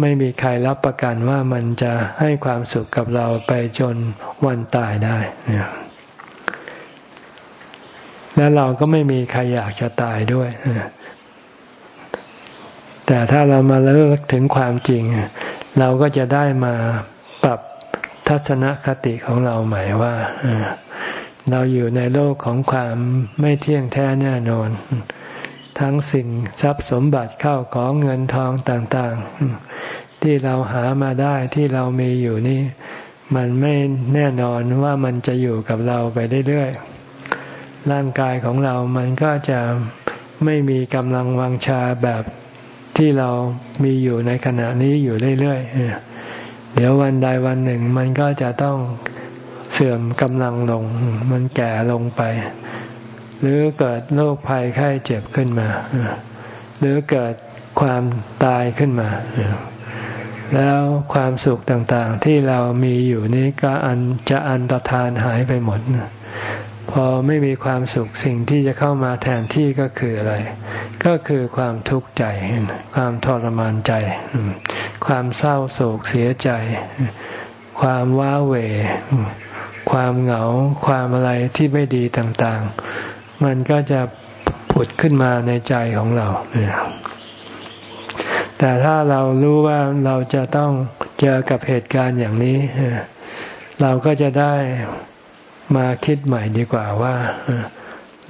ไม่มีใครรับประกันว่ามันจะให้ความสุขกับเราไปจนวันตายได้ และเราก็ไม่มีใครอยากจะตายด้วย แต่ถ้าเรามาเลิกถึงความจริง เราก็จะได้มาปรับทัศนคติของเราใหม่ว่าเราอยู่ในโลกของความไม่เที่ยงแท้แน่นอน ทั้งสิ่งทรัพย์สมบัติเข้าของเงินทองต่างๆ ที่เราหามาได้ที่เรามีอยู่นี่ มันไม่แน่นอนว่ามันจะอยู่กับเราไปเรื่อยๆ ร่างกายของเรามันก็จะไม่มีกำลังวังชาแบบที่เรามีอยู่ในขณะนี้อยู่เรื่อยๆ เดี๋ยววันใดวันหนึ่งมันก็จะต้องเสื่อมกำลังลง มันแก่ลงไป หรือเกิดโรคภัยไข้เจ็บขึ้นมา หรือเกิดความตายขึ้นมา แล้วความสุขต่างๆที่เรามีอยู่นี้ก็อันจะอันตรธานหายไปหมด พอไม่มีความสุขสิ่งที่จะเข้ามาแทนที่ก็คืออะไร ก็คือความทุกข์ใจ ความทรมานใจ ความเศร้าโศกเสียใจ ความว้าเหวความเหงา ความอะไรที่ไม่ดีต่างๆ มันก็จะผุดขึ้นมาในใจของเรา แต่ถ้าเรารู้ว่าเราจะต้องเจอกับเหตุการณ์อย่างนี้ เราก็จะได้ มาคิดใหม่ดีกว่าว่า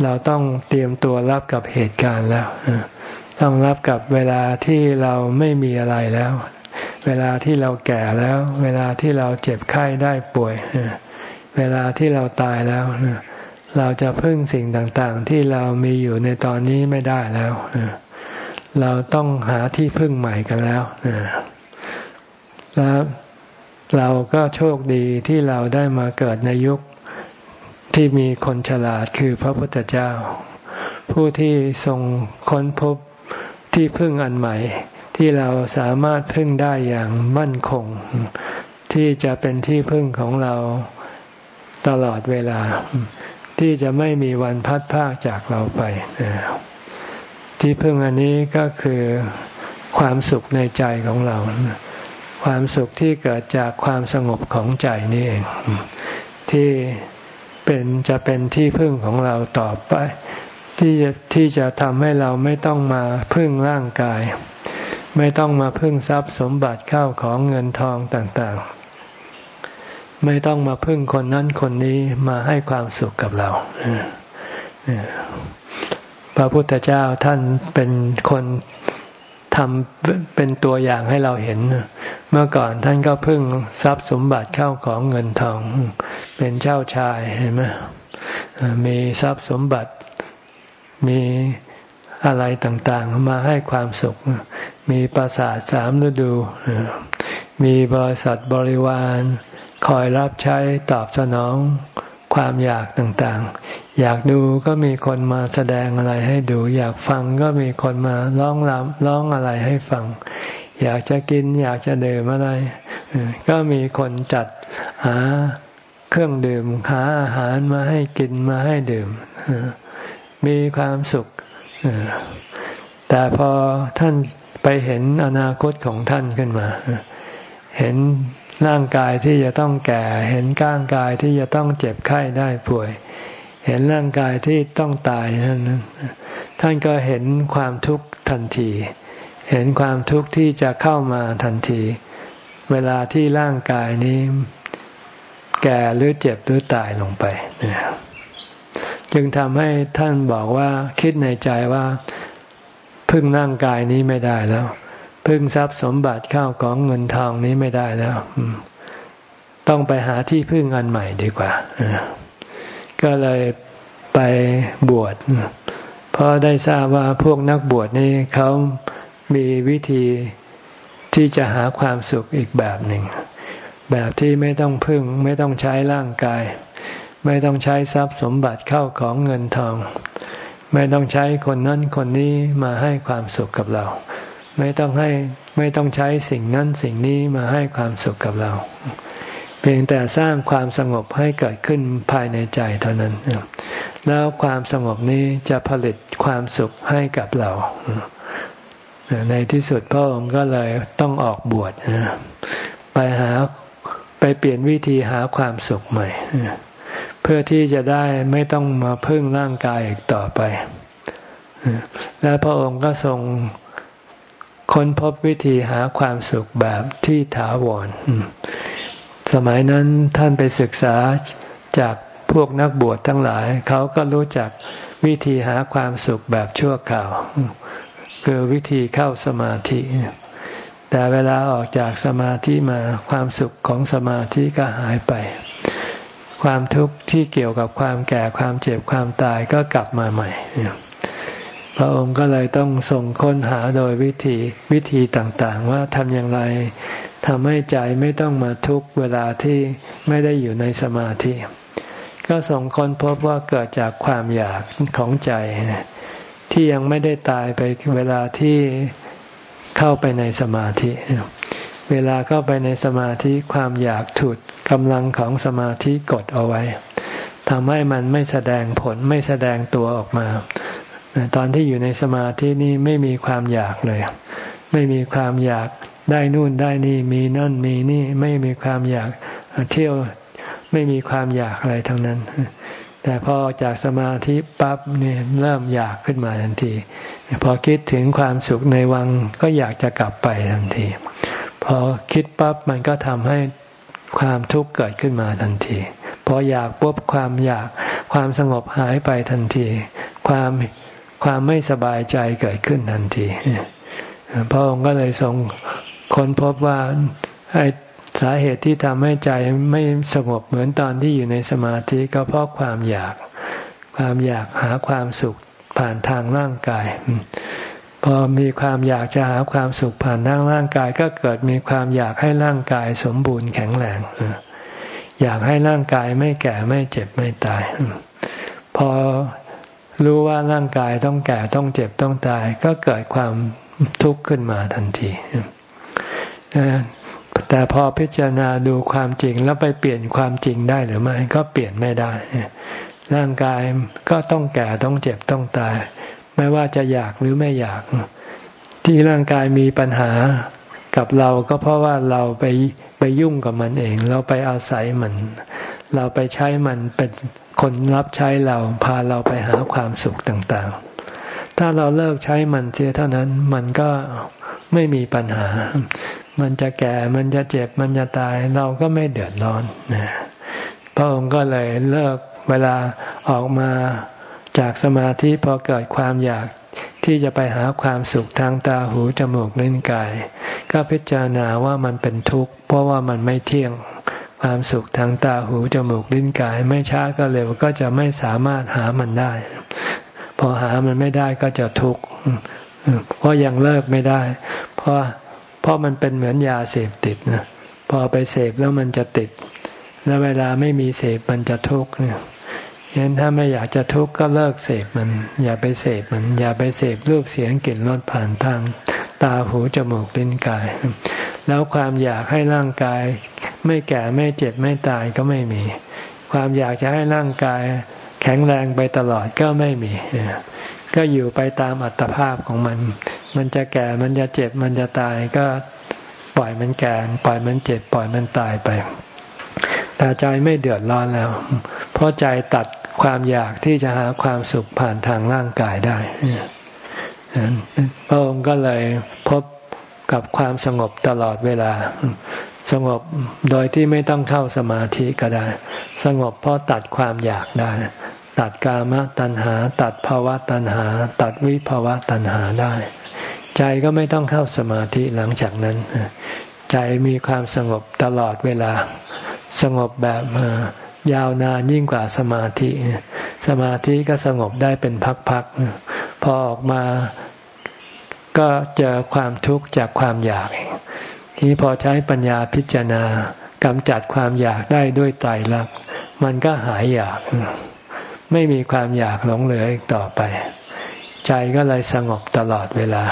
เราต้องเตรียมตัวรับกับเหตุการณ์แล้ว ต้องรับกับเวลาที่เราไม่มีอะไรแล้ว เวลาที่เราแก่แล้ว เวลาที่เราเจ็บไข้ได้ป่วย เวลาที่เราตายแล้ว เราจะพึ่งสิ่งต่างๆ ที่เรามีอยู่ในตอนนี้ไม่ได้แล้วเราต้องหาที่พึ่งใหม่กันแล้วแล้วเราก็โชคดีที่เราได้มาเกิดในยุค ที่มีคนฉลาดคือพระพุทธเจ้า ผู้ที่ทรงค้นพบที่พึ่งอันใหม่ ที่เราสามารถพึ่งได้อย่างมั่นคง ที่จะเป็นที่พึ่งของเราตลอดเวลา ที่จะไม่มีวันพัดพากจากเราไป ที่พึ่งอันนี้ก็คือความสุขในใจของเรา ความสุขที่เกิดจากความสงบของใจนี่เองที่ เป็นจะเป็นที่พึ่งของเราต่อไป ที่จะที่จะทำให้เราไม่ต้องมาพึ่งร่างกาย ไม่ต้องมาพึ่งทรัพย์สมบัติเข้าของเงินทองต่างๆ ไม่ต้องมาพึ่งคนนั้นคนนี้มาให้ความสุขกับเราพระพุทธเจ้าท่านเป็นคน ทำเป็นตัวอย่างให้เราเห็น เมื่อก่อนท่านก็พึ่งทรัพย์สมบัติเข้าของเงินทอง เป็นเจ้าชายเห็นไหมมีทรัพย์สมบัติมีอะไรต่างๆ มาให้ความสุข มีปราสาทสามฤดู มีบริษัทบริวาร คอยรับใช้ตอบสนอง ความอยากต่างๆ อยากดูก็มีคนมาแสดงอะไรให้ดู อยากฟังก็มีคนมาร้องรำร้องอะไรให้ฟัง อยากจะกินอยากจะดื่มอะไร ก็มีคนจัดหาเครื่องดื่มหาอาหารมาให้กินมาให้ดื่ม มีความสุข แต่พอท่านไปเห็นอนาคตของท่านขึ้นมา เห็น ร่างกายที่จะต้องแก่ เห็นก้างกายที่จะต้องเจ็บไข้ได้ป่วย เห็นร่างกายที่ต้องตายนั้นท่านก็เห็นความทุกข์ทันที เห็นความทุกข์ที่จะเข้ามาทันที เวลาที่ร่างกายนี้ แก่หรือเจ็บหรือตายลงไปจึงทำให้ท่านบอกว่าคิดในใจว่าพึ่งร่างกายนี้ไม่ได้แล้ว พึ่งทรัพย์สมบัติข้าวของเงินทองนี้ไม่ได้แล้ว ต้องไปหาที่พึ่งอันใหม่ดีกว่า ก็เลยไปบวช เพราะได้ทราบว่าพวกนักบวชนี่เขามีวิธีที่จะหาความสุขอีกแบบหนึ่ง แบบที่ไม่ต้องพึ่ง ไม่ต้องใช้ร่างกาย ไม่ต้องใช้ทรัพย์สมบัติเข้าของเงินทอง ไม่ต้องใช้คนนั้นคนนี้มาให้ความสุขกับเรา ไม่ต้องให้ไม่ต้องใช้สิ่งนั้นสิ่งนี้มาให้ความสุขกับเรา เพียงแต่สร้างความสงบให้เกิดขึ้นภายในใจเท่านั้น แล้วความสงบนี้จะผลิตความสุขให้กับเราในที่สุดพระองค์ก็เลยต้องออกบวชไปหาไปเปลี่ยนวิธีหาความสุขใหม่ เพื่อที่จะได้ไม่ต้องมาพึ่งร่างกายอีกต่อไป และพระองค์ก็ทรง ค้นพบวิธีหาความสุขแบบที่ถาวร สมัยนั้นท่านไปศึกษาจากพวกนักบวชทั้งหลาย เขาก็รู้จักวิธีหาความสุขแบบชั่วคราว คือวิธีเข้าสมาธิ แต่เวลาออกจากสมาธิมาความสุขของสมาธิก็หายไป ความทุกข์ที่เกี่ยวกับความแก่ความเจ็บความตายก็กลับมาใหม่ พระองค์ก็เลยต้องส่งค้นหาโดยวิธีวิธีต่างๆ ว่าทำอย่างไรทำให้ใจไม่ต้องมาทุกเวลาที่ไม่ได้อยู่ในสมาธิ ก็ส่งค้นพบว่าเกิดจากความอยากของใจ ที่ยังไม่ได้ตายไปเวลาที่เข้าไปในสมาธิ เวลาเข้าไปในสมาธิความอยากถูกกำลังของสมาธิกดเอาไว้ทำให้มันไม่แสดงผลไม่แสดงตัวออกมา ตอนที่อยู่ในสมาธินี่ไม่มีความอยากเลย ไม่มีความอยากได้นู่นได้นี่มีนั่นมีนี่ไม่มีความอยากเที่ยวไม่มีความอยากอะไรทั้งนั้น แต่พอจากสมาธิปั๊บเนี่ยเริ่มอยากขึ้นมาทันที พอคิดถึงความสุขในวังก็อยากจะกลับไปทันที พอคิดปั๊บมันก็ทำให้ความทุกข์เกิดขึ้นมาทันที พออยากปุ๊บความอยากความสงบหายไปทันที ความ ความไม่สบายใจเกิดขึ้นทันทีพระองค์ก็เลยทรงค้นพบว่าไอ้สาเหตุที่ทำให้ใจไม่สงบเหมือนตอนที่อยู่ในสมาธิก็เพราะความอยาก ความอยากหาความสุขผ่านทางร่างกาย พอมีความอยากจะหาความสุขผ่านทางร่างกาย ก็เกิดมีความอยากให้ร่างกายสมบูรณ์แข็งแรงอยากให้ร่างกายไม่แก่ไม่เจ็บไม่ตาย พอ รู้ว่าร่างกายต้องแก่ต้องเจ็บต้องตาย ก็เกิดความทุกข์ขึ้นมาทันทีแต่พอพิจารณาดูความจริงแล้วไปเปลี่ยนความจริงได้หรือไม่ก็เปลี่ยนไม่ได้ ร่างกายก็ต้องแก่ต้องเจ็บต้องตาย ไม่ว่าจะอยากหรือไม่อยาก ที่ร่างกายมีปัญหากับเราก็เพราะว่าเราไปไปยุ่งกับมันเอง เราไปอาศัยมัน เราไปใช้มันเป็น คนรับใช้เราพาเราไปหาความสุขต่างๆ ถ้าเราเลิกใช้มันเสียเท่านั้นมันก็ไม่มีปัญหา มันจะแก่ มันจะเจ็บ มันจะตาย เราก็ไม่เดือดร้อนนะพระองค์ก็เลยเลิกเวลาออกมาจากสมาธิพอเกิดความอยากที่จะไปหาความสุขทางตาหูจมูกลิ้นกาย ก็พิจารณาว่ามันเป็นทุกข์เพราะว่ามันไม่เที่ยง ความสุขทางตาหูจมูกลิ้นกาย ไม่ช้าก็เร็วก็จะไม่สามารถหามันได้ พอหามันไม่ได้ก็จะทุกข์เพราะยังเลิกไม่ได้ เพราะเพราะมันเป็นเหมือนยาเสพติดนะพอไปเสพแล้วมันจะติด แล้วเวลาไม่มีเสพมันจะทุกข์เนี่ยฉะนั้นถ้าไม่อยากจะทุกข์ก็เลิกเสพมัน อย่าไปเสพมัน อย่าไปเสพรูปเสียงกลิ่นรสผ่านทาง ตาหูจมูกลิ้นกาย แล้วความอยากให้ร่างกาย ไม่แก่ไม่เจ็บไม่ตายก็ไม่มี ความอยากจะให้ร่างกายแข็งแรงไปตลอดก็ไม่มี ก็อยู่ไปตามอัตภาพของมัน มันจะแก่มันจะเจ็บมันจะตายก็ปล่อยมันแก่ปล่อยมันเจ็บปล่อยมันตายไป แต่ใจไม่เดือดร้อนแล้ว เพราะใจตัดความอยากที่จะหาความสุขผ่านทางร่างกายได้พระองค์ก็เลยพบกับความสงบตลอดเวลา สงบโดยที่ไม่ต้องเข้าสมาธิก็ได้ สงบเพราะตัดความอยากได้ ตัดกามตัณหา ตัดภาวะตัณหา ตัดวิภาวะตัณหาได้ ใจก็ไม่ต้องเข้าสมาธิหลังจากนั้น ใจมีความสงบตลอดเวลา สงบแบบยาวนานยิ่งกว่าสมาธิ สมาธิก็สงบได้เป็นพักๆพอออกมาก็เจอความทุกข์จากความอยาก ที่พอใช้ปัญญาพิจารณากำจัดความอยากได้ด้วยไตรลักษณ์มันก็หายอยาก ไม่มีความอยากหลงเหลืออีกต่อไป ใจก็เลยสงบตลอดเวลา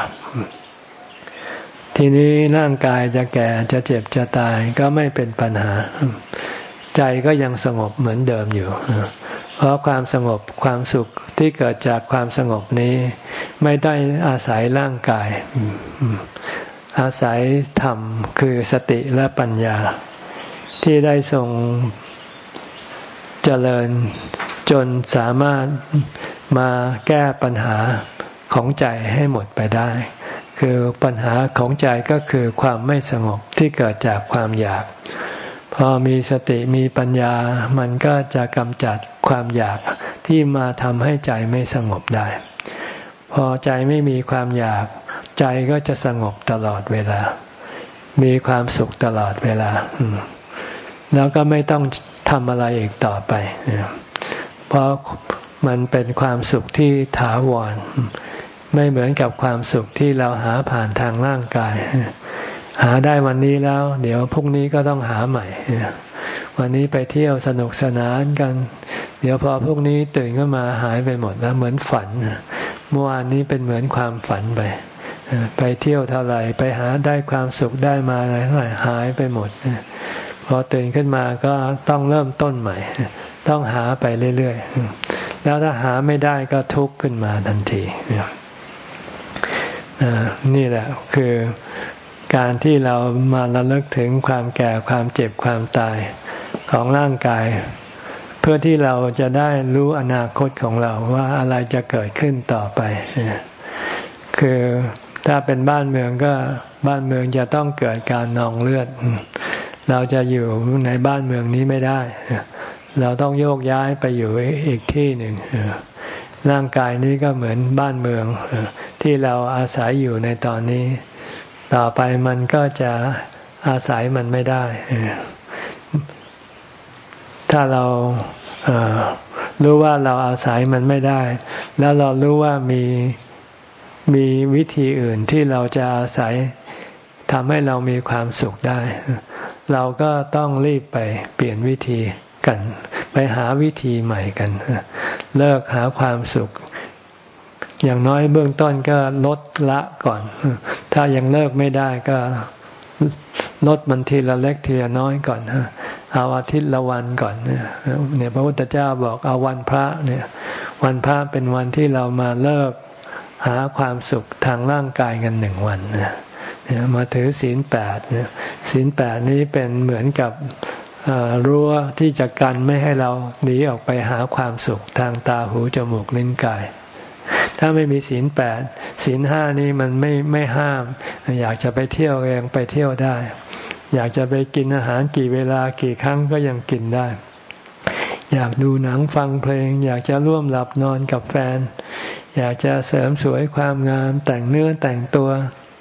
ทีนี้ร่างกายจะแก่จะเจ็บจะตายก็ไม่เป็นปัญหา ใจก็ยังสงบเหมือนเดิมอยู่ เพราะความสงบความสุขที่เกิดจากความสงบนี้ ไม่ได้อาศัยร่างกาย อาศัยธรรมคือสติและปัญญา ที่ได้ทรงเจริญจนสามารถมาแก้ปัญหาของใจให้หมดไปได้ คือปัญหาของใจก็คือความไม่สงบที่เกิดจากความอยาก พอมีสติมีปัญญา มันก็จะกำจัดความอยากที่มาทำให้ใจไม่สงบได้ พอใจไม่มีความอยาก ใจก็จะสงบตลอดเวลา มีความสุขตลอดเวลาแล้วก็ไม่ต้องทำอะไรอีกต่อไป เพราะมันเป็นความสุขที่ถาวร ไม่เหมือนกับความสุขที่เราหาผ่านทางร่างกาย หาได้วันนี้แล้ว เดี๋ยวพรุ่งนี้ก็ต้องหาใหม่ วันนี้ไปเที่ยวสนุกสนานกัน เดี๋ยวพอพรุ่งนี้ตื่นขึ้นมาหายไปหมดแล้วเหมือนฝัน เมื่อวานนี้เป็นเหมือนความฝันไป ไปเที่ยวเท่าไหร่ ไปหาได้ความสุขได้มาอะไรเท่าไหร่หายไปหมดพอตื่นขึ้นมาก็ต้องเริ่มต้นใหม่ ต้องหาไปเรื่อยๆ แล้วถ้าหาไม่ได้ก็ทุกข์ขึ้นมาทันทีนี่แหละคือการที่เรามาระลึกถึงความแก่ความเจ็บความตายของร่างกาย เพื่อที่เราจะได้รู้อนาคตของเราว่าอะไรจะเกิดขึ้นต่อไป คือ ถ้าเป็นบ้านเมืองก็บ้านเมืองจะต้องเกิดการนองเลือด เราจะอยู่ในบ้านเมืองนี้ไม่ได้ เราต้องโยกย้ายไปอยู่อีกที่หนึ่งร่างกายนี้ก็เหมือนบ้านเมืองที่เราอาศัยอยู่ในตอนนี้ ต่อไปมันก็จะอาศัยมันไม่ได้ ถ้าเรารู้ว่าเราอาศัยมันไม่ได้ แล้วเรารู้ว่ามี มีวิธีอื่นที่เราจะอาศัยทำให้เรามีความสุขได้ เราก็ต้องรีบไปเปลี่ยนวิธีกัน ไปหาวิธีใหม่กัน เลิกหาความสุข อย่างน้อยเบื้องต้นก็ลดละก่อน ถ้ายังเลิกไม่ได้ก็ลดมันทีละเล็กทีละน้อยก่อนเอาอาทิตย์ละวันก่อนเนี่ยพระพุทธเจ้าบอกเอาวันพระเนี่ย วันพระเป็นวันที่เรามาเลิก หาความสุขทางร่างกายกันหนึ่งวันเนี่ยมาถือศีลแปดเนี่ยศีลแปดนี้เป็นเหมือนกับรั้วที่จะกันไม่ให้เราหนีออกไปหาความสุขทางตาหูจมูกลิ้นกาย ถ้าไม่มีศีลแปดศีลห้านี้มันไม่ไม่ห้าม อยากจะไปเที่ยวเองไปเที่ยวได้ อยากจะไปกินอาหารกี่เวลากี่ครั้งก็ยังกินได้ อยากดูหนังฟังเพลง อยากจะร่วมหลับนอนกับแฟน อยากจะเสริมสวยความงาม แต่งเนื้อแต่งตัว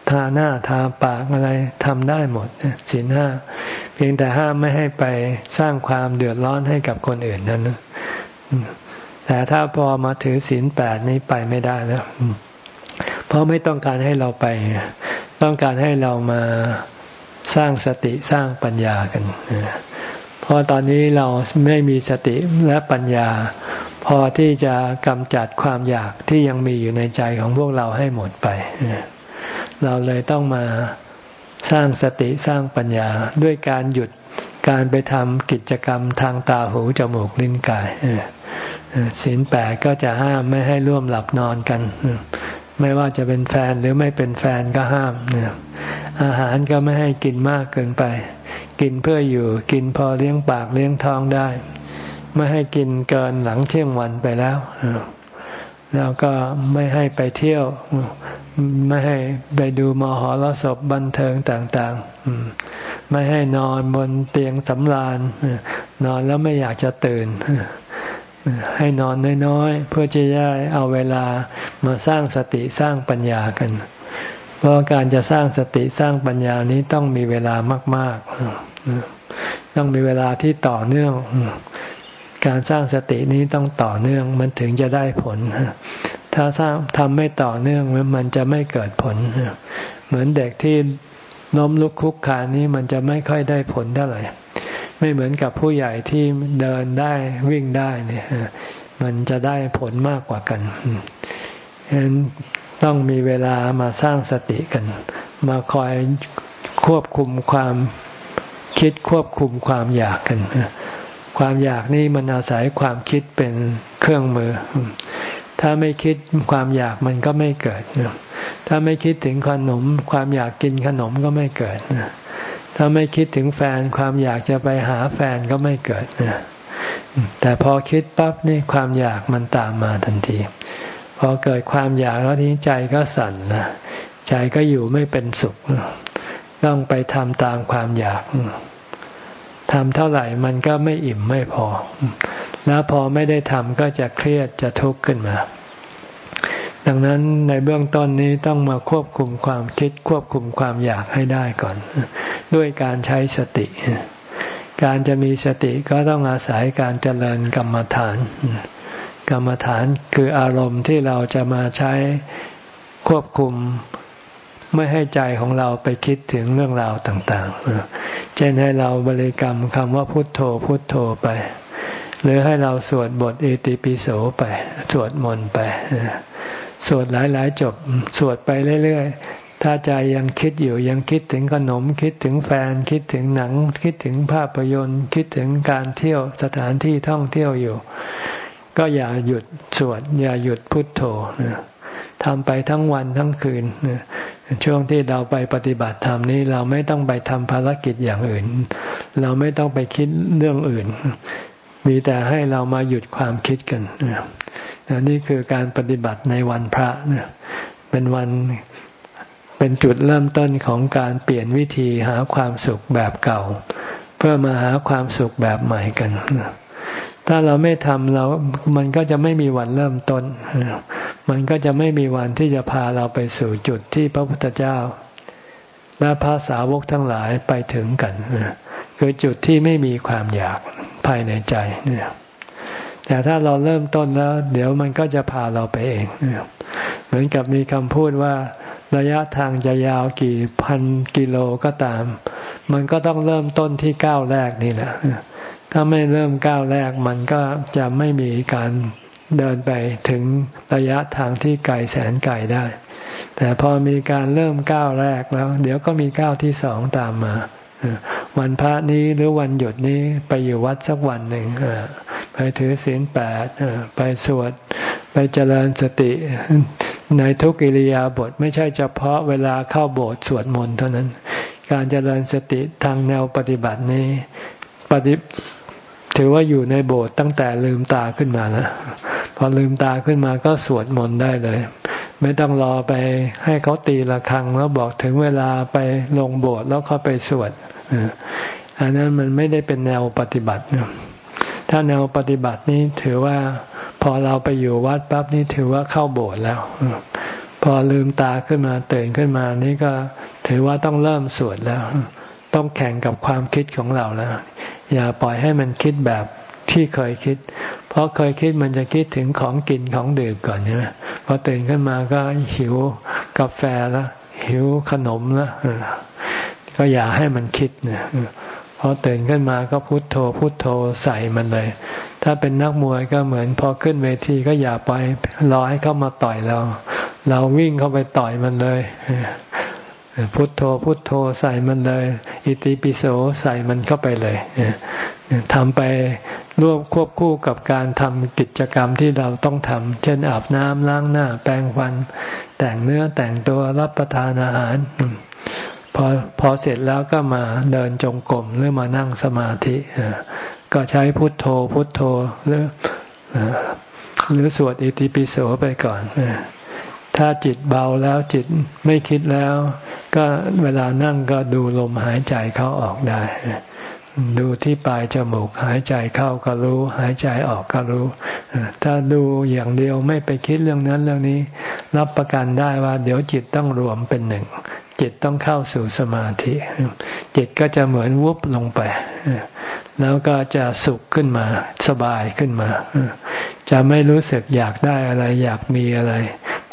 ทาหน้าทาปากอะไรทำได้หมดศีลห้าเพียงแต่ห้ามไม่ให้ไปสร้างความเดือดร้อนให้กับคนอื่นนั้นแต่ถ้าพอมาถือศีลแปดนี้ไปไม่ได้แล้วเพราะไม่ต้องการให้เราไป ต้องการให้เรามาสร้างสติสร้างปัญญากัน เพราะตอนนี้เราไม่มีสติและปัญญา พอที่จะกำจัดความอยากที่ยังมีอยู่ในใจของพวกเราให้หมดไป เราเลยต้องมาสร้างสติสร้างปัญญาด้วยการหยุดการไปทำกิจกรรมทางตาหูจมูกลิ้นกายศีลแปดก็จะห้ามไม่ให้ร่วมหลับนอนกัน ไม่ว่าจะเป็นแฟนหรือไม่เป็นแฟนก็ห้ามอาหารก็ไม่ให้กินมากเกินไป กินเพื่ออยู่ กินพอเลี้ยงปากเลี้ยงท้องได้ ไม่ให้กินเกินหลังเที่ยงวันไปแล้ว แล้วก็ไม่ให้ไปเที่ยว ไม่ให้ไปดูมหรสพบันเทิงต่าง ๆ ไม่ให้นอนบนเตียงสำราญนอนแล้วไม่อยากจะตื่นให้นอนน้อยๆ เพื่อจะได้เอาเวลามาสร้างสติสร้างปัญญากัน เพราะการจะสร้างสติสร้างปัญญานี้ต้องมีเวลามาก ๆ ต้องมีเวลาที่ต่อเนื่อง การสร้างสตินี้ต้องต่อเนื่อง มันถึงจะได้ผล ถ้าสร้างทำไม่ต่อเนื่องมันจะไม่เกิดผล เหมือนเด็กที่ล้มลุกคุกคานนี้มันจะไม่ค่อยได้ผลเท่าไหร่ ไม่เหมือนกับผู้ใหญ่ที่เดินได้วิ่งได้เนี่ยมันจะได้ผลมากกว่ากันฉะนั้น ต้องมีเวลามาสร้างสติกัน มาคอยควบคุมความคิดควบคุมความอยากกัน ความอยากนี่มันอาศัยความคิดเป็นเครื่องมือ ถ้าไม่คิดความอยากมันก็ไม่เกิด ถ้าไม่คิดถึงขนม ความอยากกินขนมก็ไม่เกิด ถ้าไม่คิดถึงแฟนความอยากจะไปหาแฟนก็ไม่เกิด แต่พอคิดปั๊บนี่ความอยากมันตามมาทันที พอเกิดความอยากแล้วทีใจก็สั่นนะใจก็อยู่ไม่เป็นสุข ต้องไปทำตามความอยากทำเท่าไหร่มันก็ไม่อิ่มไม่พอ แล้วพอไม่ได้ทำก็จะเครียดจะทุกข์ขึ้นมา ดังนั้นในเบื้องต้นนี้ต้องมาควบคุมความคิดควบคุมความอยากให้ได้ก่อน ด้วยการใช้สติ การจะมีสติก็ต้องอาศัยการเจริญกรรมฐาน กรรมฐานคืออารมณ์ที่เราจะมาใช้ควบคุมไม่ให้ใจของเราไปคิดถึงเรื่องราวต่างๆ เช่นให้เราบริกรรมคำว่าพุทโธพุทโธไป หรือให้เราสวดบทอิติปิโสไป สวดมนต์ไป สวดหลายๆจบ สวดไปเรื่อยๆ ถ้าใจยังคิดอยู่ยังคิดถึงขนม คิดถึงแฟน คิดถึงหนัง คิดถึงภาพยนตร์ คิดถึงการเที่ยวสถานที่ท่องเที่ยวอยู่ ก็อย่าหยุดสวด อย่าหยุดพุทโธทำไปทั้งวันทั้งคืนช่วงที่เราไปปฏิบัติธรรมนี้เราไม่ต้องไปทำภารกิจอย่างอื่น เราไม่ต้องไปคิดเรื่องอื่น มีแต่ให้เรามาหยุดความคิดกันนี่คือการปฏิบัติในวันพระเป็นวันเป็นจุดเริ่มต้นของการเปลี่ยนวิธีหาความสุขแบบเก่า เพื่อมาหาความสุขแบบใหม่กัน ถ้าเราไม่ทำเรา มันก็จะไม่มีวันเริ่มต้น มันก็จะไม่มีวันที่จะพาเราไปสู่จุดที่พระพุทธเจ้า และพระสาวกทั้งหลายไปถึงกันคือจุดที่ไม่มีความอยากภายในใจเนี่ยแต่ถ้าเราเริ่มต้นแล้ว เดี๋ยวมันก็จะพาเราไปเอง เหมือนกับมีคำพูดว่า ระยะทางจะยาวกี่พันกิโลก็ตาม มันก็ต้องเริ่มต้นที่ก้าวแรกนี่แหละ ถ้าไม่เริ่มก้าวแรกมันก็จะไม่มีการเดินไปถึงระยะทางที่ไกลแสนไกลได้ แต่พอมีการเริ่มก้าวแรกแล้ว เดี๋ยวก็มีก้าวที่สองตามมาวันพระนี้หรือวันหยุดนี้ไปอยู่วัดสักวันหนึ่งไปถือศีลแปดไปสวด ไปเจริญสติในทุกิริยาบทไม่ใช่เฉพาะเวลาเข้าโบสถ์สวดมนต์เท่านั้น การเจริญสติทางแนวปฏิบัตินี้ ปฏิถือว่าอยู่ในโบสถ์ตั้งแต่ลืมตาขึ้นมาแล้วพอลืมตาขึ้นมาก็สวดมนต์ได้เลย ไม่ต้องรอไปให้เขาตีละครังแล้วบอกถึงเวลาไปลงโบสถ์แล้วเขาไปสวดอันนั้นมันไม่ได้เป็นแนวปฏิบัติถ้าแนวปฏิบัตินี้ถือว่าพอเราไปอยู่วัดปั๊บนี่ถือว่าเข้าโบสถ์แล้ว พอลืมตาขึ้นมาตื่นขึ้นมานี่ก็ถือว่าต้องเริ่มสวดแล้ว ต้องแข่งกับความคิดของเราแล้ว อย่าปล่อยให้มันคิดแบบที่เคยคิด เพราะเคยคิดมันจะคิดถึงของกินของดื่มก่อนใช่ไหมพอตื่นขึ้นมาก็หิวกาแฟแล้วหิวขนมแล้วก็อย่าให้มันคิดเนี่ยพอตื่นขึ้นมาก็พุโทโธพุโทโธใส่มันเลย ถ้าเป็นนักมวยก็เหมือนพอขึ้นเวทีก็อย่าไปรอให้เข้ามาต่อยเรา เราวิ่งเข้าไปต่อยมันเลย พุทโธพุทโธใส่มันเลย อิติปิโสใส่มันเข้าไปเลยทำไปร่วมควบคู่กับการทำกิจกรรมที่เราต้องทำเช่นอาบน้ำล้างหน้า แปรงฟัน แต่งเนื้อแต่งตัวรับประทานอาหาร พอพอเสร็จแล้วก็มาเดินจงกรมหรือมานั่งสมาธิก็ใช้พุทโธพุทโธหรือหรือสวดอิติปิโสไปก่อน ถ้าจิตเบาแล้วจิตไม่คิดแล้ว ก็เวลานั่งก็ดูลมหายใจเข้าออกได้ ดูที่ปลายจมูกหายใจเข้าก็รู้ หายใจออกก็รู้ ถ้าดูอย่างเดียวไม่ไปคิดเรื่องนั้นเรื่องนี้ รับประกันได้ว่า เดี๋ยวจิตต้องรวมเป็นหนึ่ง จิตต้องเข้าสู่สมาธิ จิตก็จะเหมือนวุบลงไป แล้วก็จะสุขขึ้นมาสบายขึ้นมา จะไม่รู้สึกอยากได้อะไร อยากมีอะไร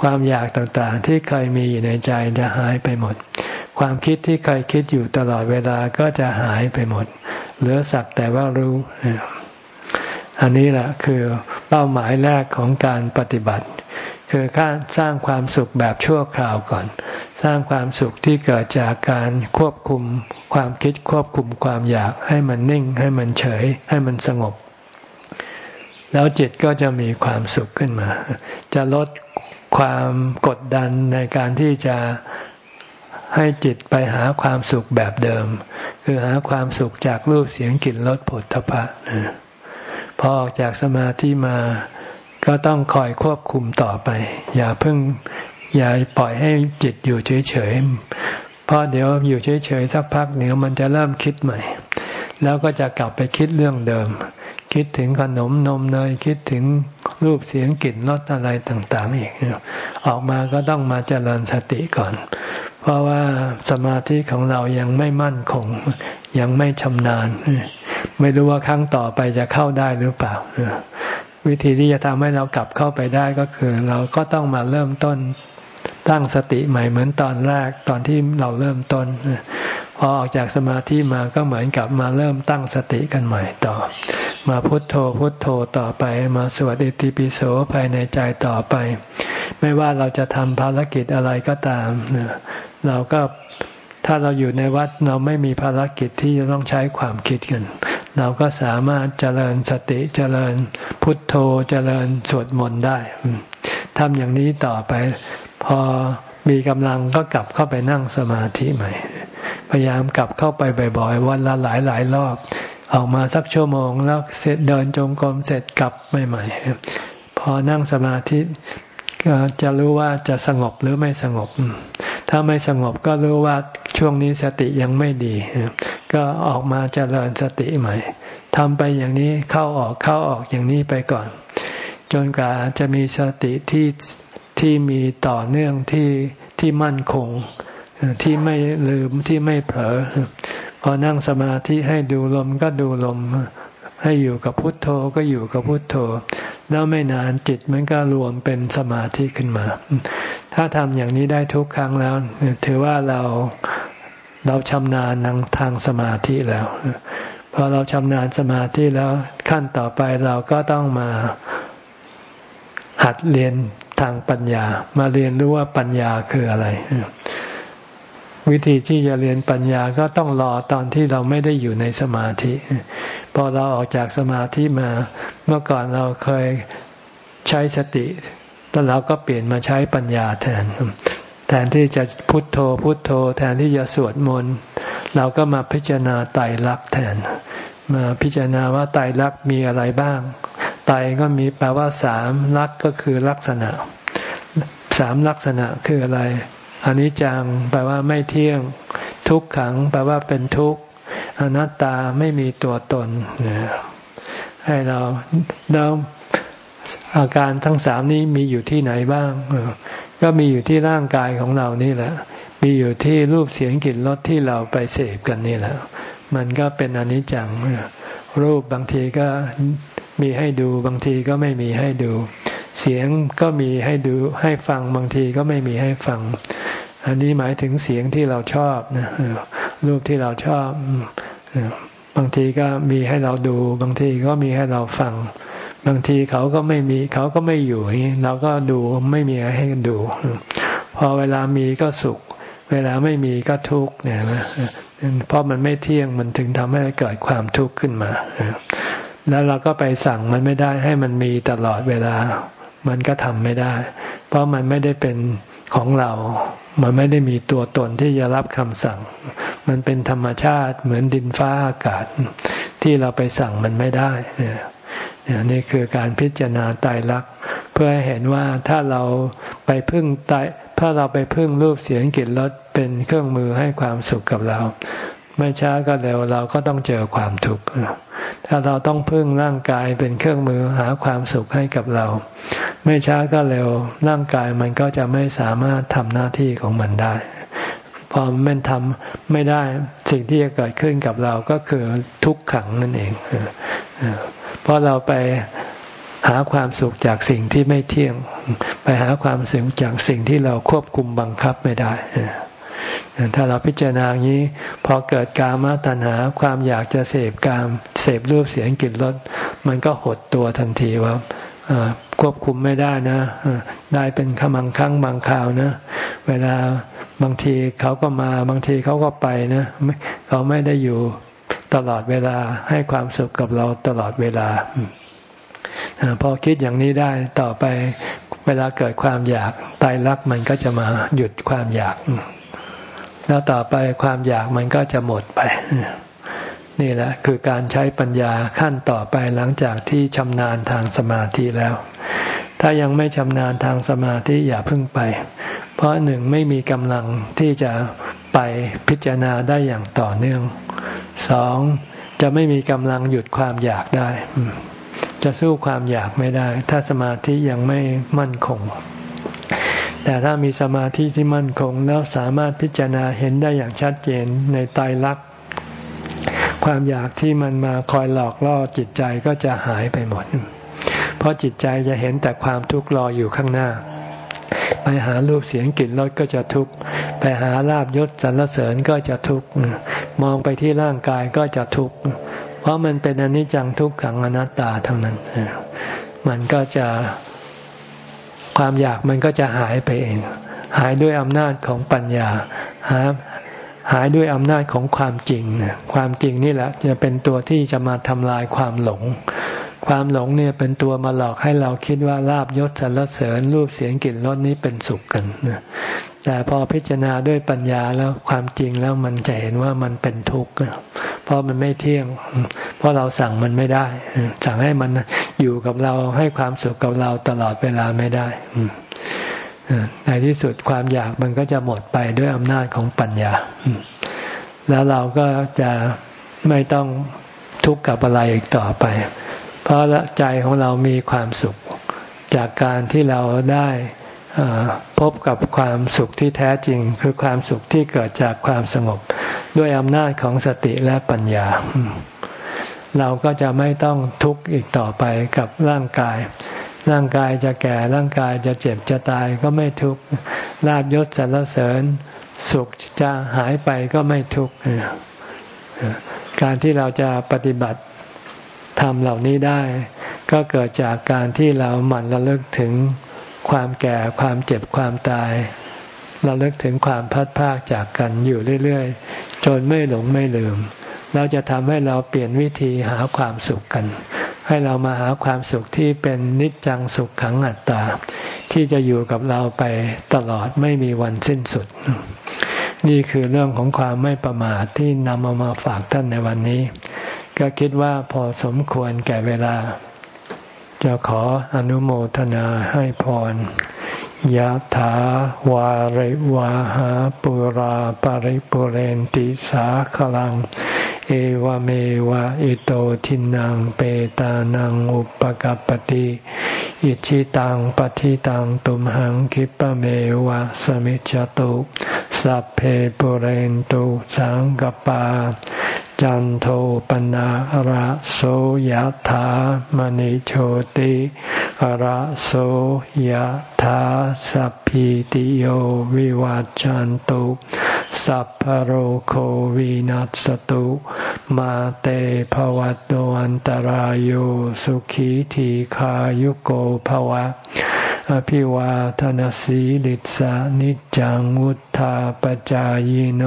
ความอยากต่างๆ ที่เคยมีอยู่ในใจจะหายไปหมด ความคิดที่เคยคิดอยู่ตลอดเวลาก็จะหายไปหมด เหลือสักแต่ว่ารู้ อันนี้แหละคือเป้าหมายแรกของการปฏิบัติ คือการสร้างความสุขแบบชั่วคราวก่อน สร้างความสุขที่เกิดจากการควบคุมความคิดควบคุมความอยากให้มันนิ่ง ให้มันเฉย ให้มันสงบแล้วจิตก็จะมีความสุขขึ้นมา จะลด ความกดดันในการที่จะให้จิตไปหาความสุขแบบเดิม คือหาความสุขจากรูปเสียงกลิ่นรสผลทพะพอออกจากสมาธิมาก็ต้องคอยควบคุมต่อไป อย่าเพิ่งอย่าปล่อยให้จิตอยู่เฉยๆเพราะเดี๋ยวอยู่เฉยๆสักพักเดี๋ยวมันจะเริ่มคิดใหม่ แล้วก็จะกลับไปคิดเรื่องเดิม คิดถึงขนมนมเนยคิดถึงรูปเสียงกลิ่นรสอะไรต่างๆอีกออกมาก็ต้องมาเจริญสติก่อน เพราะว่าสมาธิของเรายังไม่มั่นคง ยังไม่ชำนาญ ไม่รู้ว่าครั้งต่อไปจะเข้าได้หรือเปล่าวิธีที่จะทำให้เรากลับเข้าไปได้ก็คือ เราก็ต้องมาเริ่มต้นตั้งสติใหม่เหมือนตอนแรกตอนที่เราเริ่มต้น พอออกจากสมาธิมาก็เหมือนกับมาเริ่มตั้งสติกันใหม่ต่อ มาพุทโธพุทโธต่อไป มาสวดอิติปิโสภายในใจต่อไป ไม่ว่าเราจะทำภารกิจอะไรก็ตาม เราก็ถ้าเราอยู่ในวัดเราไม่มีภารกิจที่จะต้องใช้ความคิดกัน เราก็สามารถเจริญสติเจริญพุทโธเจริญสวดมนต์ได้ทำอย่างนี้ต่อไป พอมีกำลังก็กลับเข้าไปนั่งสมาธิใหม่ พยายามกลับเข้าไปบ่อยๆ วันละหลายหลายรอบ ออกมาสักชั่วโมงแล้วเสร็จเดินจงกรมเสร็จกลับใหม่ๆ พอนั่งสมาธิจะรู้ว่าจะสงบหรือไม่สงบ ถ้าไม่สงบก็รู้ว่าช่วงนี้สติยังไม่ดี ก็ออกมาเจริญสติใหม่ทำไปอย่างนี้เข้าออกเข้าออกอย่างนี้ไปก่อน จนกว่าจะมีสติที่ที่มีต่อเนื่องที่ที่มั่นคง ที่ไม่ลืมที่ไม่เผลอพอนั่งสมาธิให้ดูลมก็ดูลม ให้อยู่กับพุทโธก็อยู่กับพุทโธ แล้วไม่นานจิตมันก็รวมเป็นสมาธิขึ้นมา ถ้าทำอย่างนี้ได้ทุกครั้งแล้ว ถือว่าเราเราชำนาญทางทางสมาธิแล้วพอเราชำนาญสมาธิแล้วขั้นต่อไปเราก็ต้องมาหัดเรียนทางปัญญา มาเรียนรู้ว่าปัญญาคืออะไร วิธีที่จะเรียนปัญญาก็ต้องรอตอนที่เราไม่ได้อยู่ในสมาธิ พอเราออกจากสมาธิมา เมื่อก่อนเราเคยใช้สติแต่เราก็เปลี่ยนมาใช้ปัญญาแทน แทนที่จะพุทโธพุทโธ แทนที่จะสวดมนต์เราก็มาพิจารณาไตรลักษณ์แทน มาพิจารณาว่าไตรลักษณ์มีอะไรบ้าง ไตรก็มีแปลว่าสามลักษ์ก็คือลักษณะ สามลักษณะคืออะไร อันนี้จังแปลว่าไม่เที่ยง ทุกขัง แปลว่าเป็นทุกข์อนัตตาไม่มีตัวตนให้เราเราอาการทั้งสามนี้มีอยู่ที่ไหนบ้างก็มีอยู่ที่ร่างกายของเรานี่แหละ มีอยู่ที่รูปเสียงกลิ่นรสที่เราไปเสพกันนี่แหละ มันก็เป็นอนิจจังรูปบางทีก็มีให้ดูบางทีก็ไม่มีให้ดู เสียงก็มีให้ดูให้ฟังบางทีก็ไม่มีให้ฟัง อันนี้หมายถึงเสียงที่เราชอบนะรูปที่เราชอบบางทีก็มีให้เราดู บางทีก็มีให้เราฟัง บางทีเขาก็ไม่มีเขาก็ไม่อยู่เราก็ดูไม่มีให้ดู พอเวลามีก็สุข เวลาไม่มีก็ทุกข์เนี่ยนะเพราะมันไม่เที่ยงมันถึงทำให้เกิดความทุกข์ขึ้นมาแล้วเราก็ไปสั่งมันไม่ได้ให้มันมีตลอดเวลา มันก็ทำไม่ได้ เพราะมันไม่ได้เป็นของเรา มันไม่ได้มีตัวตนที่จะรับคำสั่ง มันเป็นธรรมชาติเหมือนดินฟ้าอากาศ ที่เราไปสั่งมันไม่ได้เนี่ยนี่คือการพิจารณาตายรักเพื่อให้เห็นว่าถ้าเราไปพึ่งตายถ้าเราไปพึ่งรูปเสียงกลิ่นรสเป็นเครื่องมือให้ความสุขกับเรา ไม่ช้าก็เร็วเราก็ต้องเจอความทุกข์ ถ้าเราต้องพึ่งร่างกายเป็นเครื่องมือหาความสุขให้กับเรา ไม่ช้าก็เร็วร่างกายมันก็จะไม่สามารถทำหน้าที่ของมันได้ พอมันทำไม่ได้สิ่งที่จะเกิดขึ้นกับเราก็คือทุกขังนั่นเอง เพราะเราไปหาความสุขจากสิ่งที่ไม่เที่ยง ไปหาความสุขจากสิ่งที่เราควบคุมบังคับไม่ได้ ถ้าเราพิจารณาอย่างนี้ พอเกิดกามตัณหาความอยากจะเสพกามเสพรูปเสียงกลิ่นรสมันก็หดตัวทันทีว่าควบคุมไม่ได้นะได้เป็นขมังครั้งบางคราวนะ เวลาบางทีเขาก็มาบางทีเขาก็ไปนะเขาไม่ได้อยู่ตลอดเวลาให้ความสุขกับเราตลอดเวลาพอคิดอย่างนี้ได้ต่อไปเวลาเกิดความอยากตายรักมันก็จะมาหยุดความอยาก แล้วต่อไปความอยากมันก็จะหมดไป นี่แหละคือการใช้ปัญญาขั้นต่อไปหลังจากที่ชำนาญทางสมาธิแล้ว ถ้ายังไม่ชำนาญทางสมาธิอย่าพิ่งไป เพราะหนึ่งไม่มีกำลังที่จะไปพิจารณาได้อย่างต่อเนื่องสองจะไม่มีกำลังหยุดความอยากได้ จะสู้ความอยากไม่ได้ ถ้าสมาธิยังไม่มั่นคง แต่ถ้ามีสมาธิที่มั่นคงแล้วสามารถพิจารณาเห็นได้อย่างชัดเจนในตายรักความอยากที่มันมาคอยหลอกล่อจิตใจก็จะหายไปหมด เพราะจิตใจจะเห็นแต่ความทุกข์รออยู่ข้างหน้า ไปหารูปเสียงกลิ่นรสก็จะทุกข์ ไปหาลาบยศสรรเสริญก็จะทุกข์ มองไปที่ร่างกายก็จะทุกข์ เพราะมันเป็นอนิจจังทุกขังอนัตตาทั้งนั้น มันก็จะ ความอยากมันก็จะหายไปเอง หายด้วยอำนาจของปัญญาหาหายด้วยอำนาจของความจริง ความจริงนี่แหละจะเป็นตัวที่จะมาทำลายความหลง ความหลงเนี่ยเป็นตัวมาหลอกให้เราคิดว่าลาบยศสรรเสริญรูปเสียงกลิ่นรสนี้เป็นสุขกัน แต่พอพิจารณาด้วยปัญญาแล้วความจริงแล้วมันจะเห็นว่ามันเป็นทุกข์เพราะมันไม่เที่ยง เพราะเราสั่งมันไม่ได้ สั่งให้มันอยู่กับเราให้ความสุขกับเราตลอดเวลาไม่ได้ในที่สุดความอยากมันก็จะหมดไปด้วยอำนาจของปัญญา แล้วเราก็จะไม่ต้องทุกข์กับอะไรอีกต่อไป เพราะใจของเรามีความสุข จากการที่เราได้ พบกับความสุขที่แท้จริง คือความสุขที่เกิดจากความสงบ ด้วยอำนาจของสติและปัญญา เราก็จะไม่ต้องทุกข์อีกต่อไปกับร่างกาย ร่างกายจะแก่ร่างกายจะเจ็บจะตายก็ไม่ทุกข์ลาบยศสรรเสริญ สุขจะหายไปก็ไม่ทุกข์การที่เราจะปฏิบัติทำเหล่านี้ได้ ก็เกิดจากการที่เราหมั่นระลึกถึง ความแก่ความเจ็บความตายเราเลิกถึงความพัดพากจากกันอยู่เรื่อยๆ จนไม่หลงไม่ลืม เราจะทำให้เราเปลี่ยนวิธีหาความสุขกัน ให้เรามาหาความสุขที่เป็นนิจจังสุขขังอัตตา ที่จะอยู่กับเราไปตลอดไม่มีวันสิ้นสุด นี่คือเรื่องของความไม่ประมาทที่นำมามาฝากท่านในวันนี้ ก็คิดว่าพอสมควรแก่เวลา จะขออนุโมทนาให้พรยะถาวาริวาหาปุราปาริปุเรนติสาขลัง เอวเมวะอิโตทินังเปตานังอุปกัปติอิชิตังปฏิตังตุมหังคิปะเมวะสมิจจตุสัพเพปุเรนตุสังกปา จันโทปนะระโสยธามณิโชติระโสยธาสัพพิติโยวิวัจจันตุ สัพพโรโควินัสตุ มาเตภวัตวันตารโยสุขีทีขายุโกภวะ อภิวาทนสีลิสานิจังวุธาปจายโน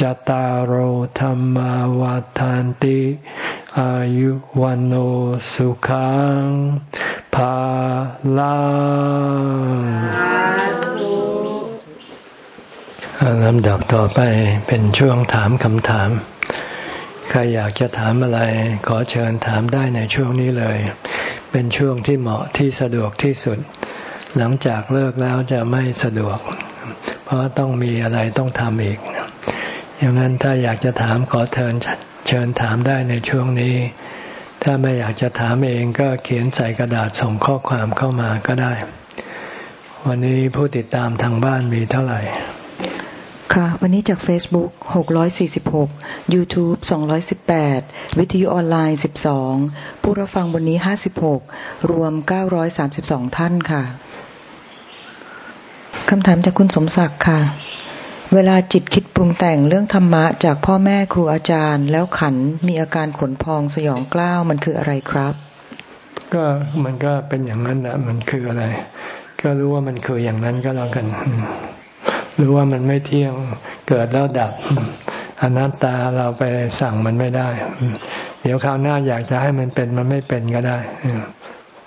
จตารโหธรรมวาทานติ อายุวันโอสุขังภาลังลำดับต่อไปเป็นช่วงถามคำถาม ใครอยากจะถามอะไร ขอเชิญถามได้ในช่วงนี้เลย เป็นช่วงที่เหมาะที่สะดวกที่สุด หลังจากเลิกแล้วจะไม่สะดวก เพราะต้องมีอะไรต้องทำอีกอย่างนั้นถ้าอยากจะถามขอเชิญเชิญถามได้ในช่วงนี้ ถ้าไม่อยากจะถามเองก็เขียนใส่กระดาษส่งข้อความเข้ามาก็ได้ วันนี้ผู้ติดตามทางบ้านมีเท่าไหร่ ค่ะ วันนี้จาก Facebook 646 YouTube 218 วิทยุออนไลน์ 12 ผู้รับฟังวันนี้ 56 รวม 932 ท่านค่ะ คำถามจากคุณสมศักดิ์ค่ะ เวลาจิตคิดปรุงแต่งเรื่องธรรมะจากพ่อแม่ครูอาจารย์ แล้วขันมีอาการขนพองสยองกล้าวมันคืออะไรครับ ก็มันก็เป็นอย่างนั้นแหละมันคืออะไร ก็รู้ว่ามันคืออย่างนั้นก็แล้วกัน รู้ว่ามันไม่เที่ยงเกิดแล้วดับอนัตตาเราไปสั่งมันไม่ได้ เดี๋ยวคราวหน้าอยากจะให้มันเป็นมันไม่เป็นก็ได้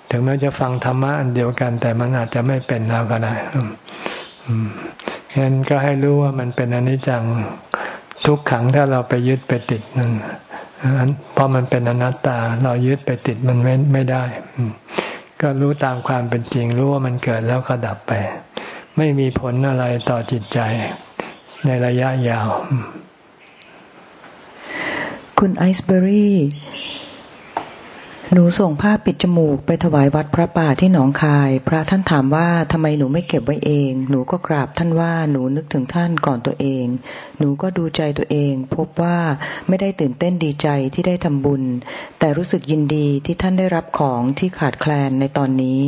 ถึงแม้จะฟังธรรมะอันเดียวกัน แต่มันอาจจะไม่เป็นแล้วก็ได้ฉะนั้นก็ให้รู้ว่ามันเป็นอนิจจังทุกขังถ้าเราไปยึดไปติดนั่นเพราะมันเป็นอนัตตา เรายึดไปติดมันไม่ไม่ได้ ก็รู้ตามความเป็นจริง รู้ว่ามันเกิดแล้วก็ดับไป ไม่มีผลอะไรต่อจิตใจในระยะยาว คุณไอซ์เบอรี่ หนูส่งผ้าปิดจมูกไปถวายวัดพระป่าที่หนองคาย พระท่านถามว่าทำไมหนูไม่เก็บไว้เอง หนูก็กราบท่านว่าหนูนึกถึงท่านก่อนตัวเอง หนูก็ดูใจตัวเอง พบว่าไม่ได้ตื่นเต้นดีใจที่ได้ทำบุญ แต่รู้สึกยินดีที่ท่านได้รับของที่ขาดแคลนในตอนนี้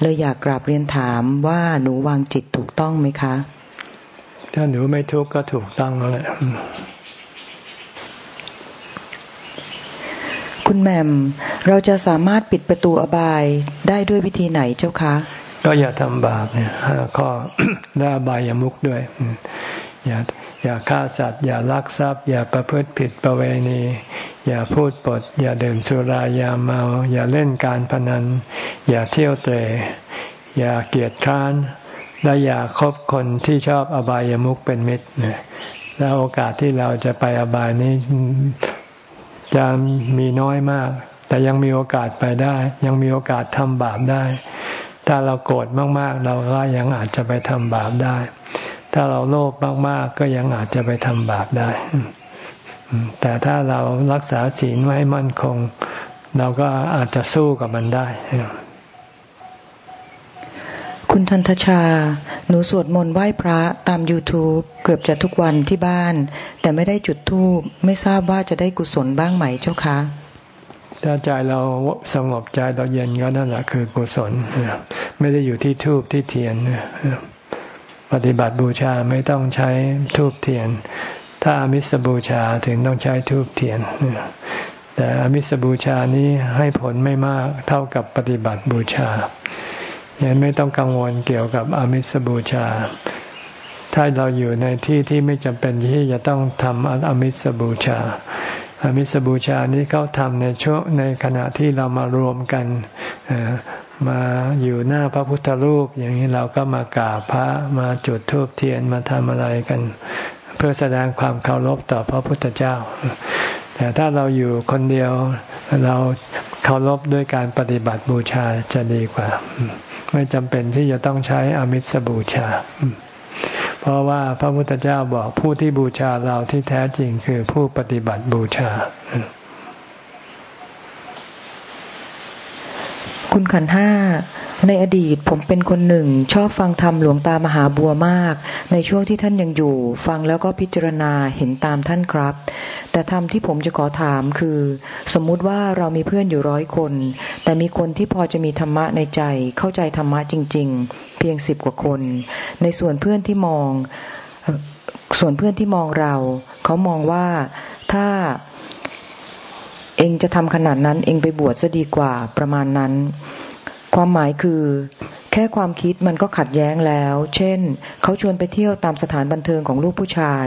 เลยอยากกราบเรียนถามว่าหนูวางจิตถูกต้องไหมคะ ถ้าหนูไม่ทุกข์ก็ถูกต้องแล้วแหละ คุณแม่มเราจะสามารถปิดประตูอบายได้ด้วยวิธีไหนเจ้าคะ ก็อย่าทำบาปเนี่ยห้าข้อและอบายามุกด้วย อย่าอย่าฆ่าสัตว์อย่าลักทรัพย์ อย่าประพฤติผิดประเวณี อย่าพูดปด อย่าดื่มสุรายาเมา อย่าเล่นการพนัน อย่าเที่ยวเตะอย่าเกียดค้าน และอย่าคบคนที่ชอบอบายามุกเป็นมิตร แล้วโอกาสที่เราจะไปอบายนี้ จะมีน้อยมาก แต่ยังมีโอกาสไปได้ ยังมีโอกาสทำบาปได้ ถ้าเราโกรธมากๆ เราก็ยังอาจจะไปทำบาปได้ ถ้าเราโลภมากๆ ก็ยังอาจจะไปทำบาปได้ แต่ถ้าเรารักษาศีลไว้มั่นคง เราก็อาจจะสู้กับมันได้ คุณทันทชา หนูสวดมนต์ไหว้พระตาม YouTube เกือบจะทุกวันที่บ้าน แต่ไม่ได้จุดธูปไม่ทราบว่าจะได้กุศลบ้างไหมเจ้าคะ ถ้าใจเราสงบใจเราเย็นก็นั่นแหละคือกุศล ไม่ได้อยู่ที่ทูบที่เทียน ปฏิบัติบูชาไม่ต้องใช้ทูบเทียน ถ้าอมิสบูชาถึงต้องใช้ทูบเทียน แต่อมิสบูชานี้ให้ผลไม่มากเท่ากับปฏิบัติบูชา ยังไม่ต้องกังวลเกี่ยวกับอามิสบูชา ถ้าเราอยู่ในที่ที่ไม่จำเป็นที่จะต้องทำอามิสบูชาอามิสบูชานี้เขาทำในช่วงในขณะที่เรามารวมกันมาอยู่หน้าพระพุทธรูป อย่างนี้เราก็มากราบพระมาจุดธูปเทียนมาทำอะไรกัน เพื่อแสดงความเคารพต่อพระพุทธเจ้า แต่ถ้าเราอยู่คนเดียวเราเคารพด้วยการปฏิบัติบูชาจะดีกว่า ไม่จำเป็นที่จะต้องใช้อมิสบูชา เพราะว่าพระพุทธเจ้าบอกผู้ที่บูชาเราที่แท้จริงคือผู้ปฏิบัติบูชา คุณขันห้า ในอดีตผมเป็นคนหนึ่ง ชอบฟังธรรมหลวงตามหาบัวมาก ในช่วงที่ท่านยังอยู่ ฟังแล้วก็พิจารณาเห็นตามท่านครับ แต่ธรรมที่ผมจะขอถามคือ สมมุติว่าเรามีเพื่อนอยู่ร้อยคน แต่มีคนที่พอจะมีธรรมะในใจ เข้าใจธรรมะจริง ๆ เพียงสิบกว่าคน ในส่วนเพื่อนที่มอง ส่วนเพื่อนที่มองเรา เขามองว่าถ้าเองจะทำขนาดนั้นเองไปบวชจะดีกว่าประมาณนั้น ความหมายคือ แค่ความคิดมันก็ขัดแย้งแล้ว เช่น เขาชวนไปเที่ยวตามสถานบันเทิงของลูกผู้ชาย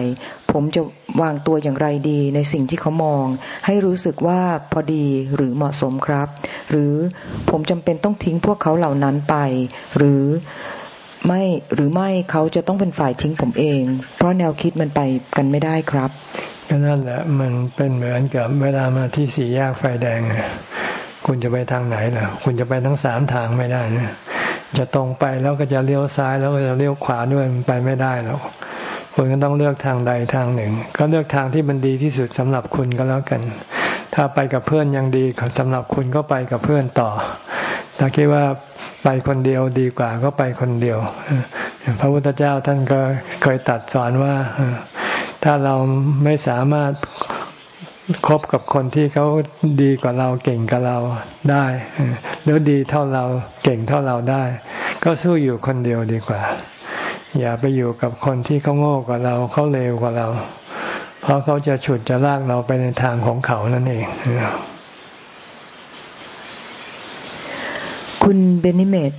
ผมจะวางตัวอย่างไรดีในสิ่งที่เขามอง ให้รู้สึกว่าพอดีหรือเหมาะสมครับ หรือผมจำเป็นต้องทิ้งพวกเขาเหล่านั้นไป หรือไม่หรือไม่เขาจะต้องเป็นฝ่ายทิ้งผมเอง เพราะแนวคิดมันไปกันไม่ได้ครับก็นั่นแหละมันเป็นเหมือนกับเวลามาที่สี่แยกไฟแดง คุณจะไปทางไหนล่ะ คุณจะไปทั้งสามทางไม่ได้นะจะตรงไปแล้วก็จะเลี้ยวซ้ายแล้วก็จะเลี้ยวขวาด้วยมันไปไม่ได้หรอกคุณก็ต้องเลือกทางใดทางหนึ่ง ก็เลือกทางที่มันดีที่สุดสำหรับคุณก็แล้วกัน ถ้าไปกับเพื่อนยังดีสำหรับคุณก็ไปกับเพื่อนต่อ ถ้าคิดว่าไปคนเดียวดีกว่าก็ไปคนเดียว พระพุทธเจ้าท่านก็เคยตัดสอนว่าถ้าเราไม่สามารถ คบกับคนที่เขาดีกว่าเราเก่งกว่าเราได้หรือดีเท่าเราเก่งเท่าเราได้ ก็สู้อยู่คนเดียวดีกว่า อย่าไปอยู่กับคนที่เขาโง่กว่าเราเขาเลวกว่าเรา เพราะเขาจะฉุดจะลากเราไปในทางของเขานั่นเองเบนิเมต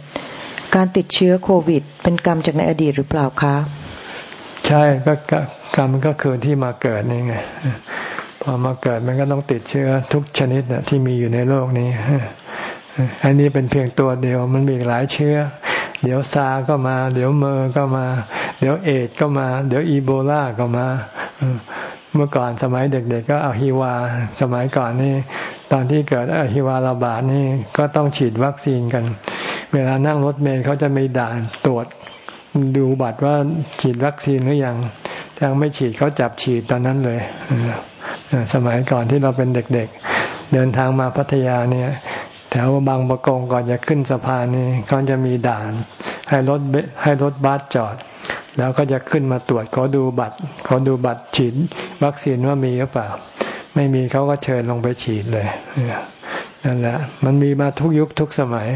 การติดเชื้อโควิด เป็นกรรมจากในอดีตหรือเปล่าคะ ใช่ก็กรรมก็คือที่มาเกิดนี่ไง พอมาเกิดมันก็ต้องติดเชื้อทุกชนิดนะที่มีอยู่ในโลกนี้ อันนี้เป็นเพียงตัวเดียวมันมีหลายเชื้อ เดี๋ยวซาก็มา เดี๋ยวเมอร์ก็มา เดี๋ยวเอดก็มา เดี๋ยวอีโบลาก็มาเมื่อก่อนสมัยเด็ก ๆ ก็อหิวา สมัยก่อนนี่ตอนที่เกิดอหิวาระบาดนี่ก็ต้องฉีดวัคซีนกัน เวลานั่งรถเมล์เขาจะมีด่านตรวจดูบัตรว่าฉีดวัคซีนหรือยังถ้าไม่ฉีดเขาจับฉีดตอนนั้นเลย สมัยก่อนที่เราเป็นเด็กๆ เดินทางมาพัทยาเนี่ยแถวบางประกงก่อนจะขึ้นสะพานนี่เขาจะมีด่านให้รถให้รถบัสจอด แล้วก็จะขึ้นมาตรวจเขาดูบัตรเขาดูบัตรฉีดวัคซีนว่ามีหรือเปล่า ไม่มีเขาก็เชิญลงไปฉีดเลยนั่นแหละ มันมีมาทุกยุคทุกสมัย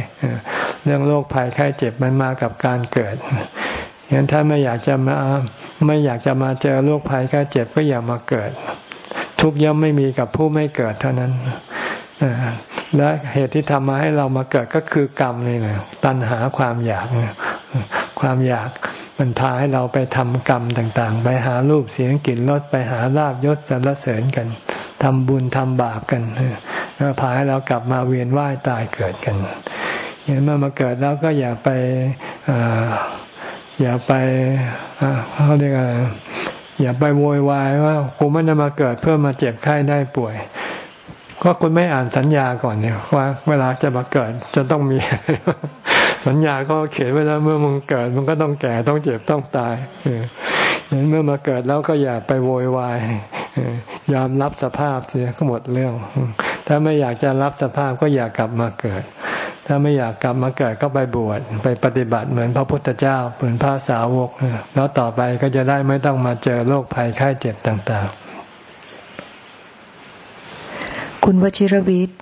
เรื่องโรคภัยไข้เจ็บมันมากับการเกิดงั้นถ้าไม่อยากจะมาไม่อยากจะมาเจอโรคภัยไข้เจ็บก็อย่ามาเกิด ทุกย่อมไม่มีกับผู้ไม่เกิดเท่านั้นและเหตุที่ทำมาให้เรามาเกิดก็คือกรรมนี่แหละตัณหาความอยากความอยากมันพาให้เราไปทำกรรมต่าง ๆ ไปหารูปเสียงกลิ่นรสไปหาลาบยศสรรเสริญกันทำบุญทำบาปกันแล้วพาให้เรากลับมาเวียนว่ายตายเกิดกันเห็นเมื่อมาเกิดแล้วก็อย่าไปอย่าไปเขาเรียกอะไร อย่าไปโวยวายว่ากูไม่ได้มาเกิดเพื่อมาเจ็บไข้ได้ป่วยก็คุณไม่อ่านสัญญาก่อนเนี่ยว่า เวลาจะมาเกิดจะต้องมี สัญญาก็เขียนไว้แล้วเมื่อมึงเกิด มันก็ต้องแก่ต้องเจ็บต้องตายเห็นเมื่อมาเกิดแล้วก็อย่าไปโวยวายยอมรับสภาพเสียก็หมดเรื่อง ถ้าไม่อยากจะรับสภาพก็อย่ากลับมาเกิด ถ้าไม่อยากกลับมาเกิดก็ไปบวชไปปฏิบัติเหมือนพระพุทธเจ้าเหมือนพระสาวก แล้วต่อไปก็จะได้ไม่ต้องมาเจอโรคภัยไข้เจ็บต่างๆ คุณวชิรวิทย์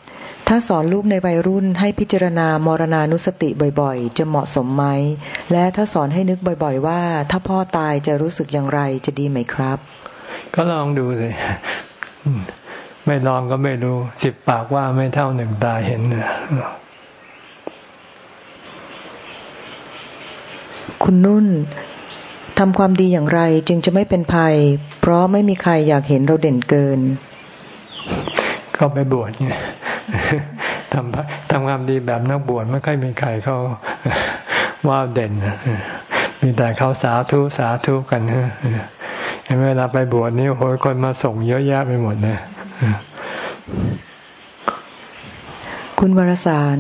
ถ้าสอนลูกในวัยรุ่นให้พิจารณามรณานุสติบ่อยๆ จะเหมาะสมไหม และถ้าสอนให้นึกบ่อยๆ ว่า ถ้าพ่อตายจะรู้สึกอย่างไรจะดีไหมครับ ก็ลองดูสิ ไม่ลองก็ไม่รู้ สิบปากว่าไม่เท่าหนึ่งตาเห็นนะคุณนุ่นทำความดีอย่างไรจึงจะไม่เป็นภัย เพราะไม่มีใครอยากเห็นเราเด่นเกิน ก็ไปบวชไงทำทำความดีแบบนักบวชไม่ค่อยมีใครเขาว่าเด่นมีแต่เขาสาธุสาธุกันเวลาไปบวชนี่โหยคนมาส่งเยอะแยะไปหมดเลย คุณวรสาร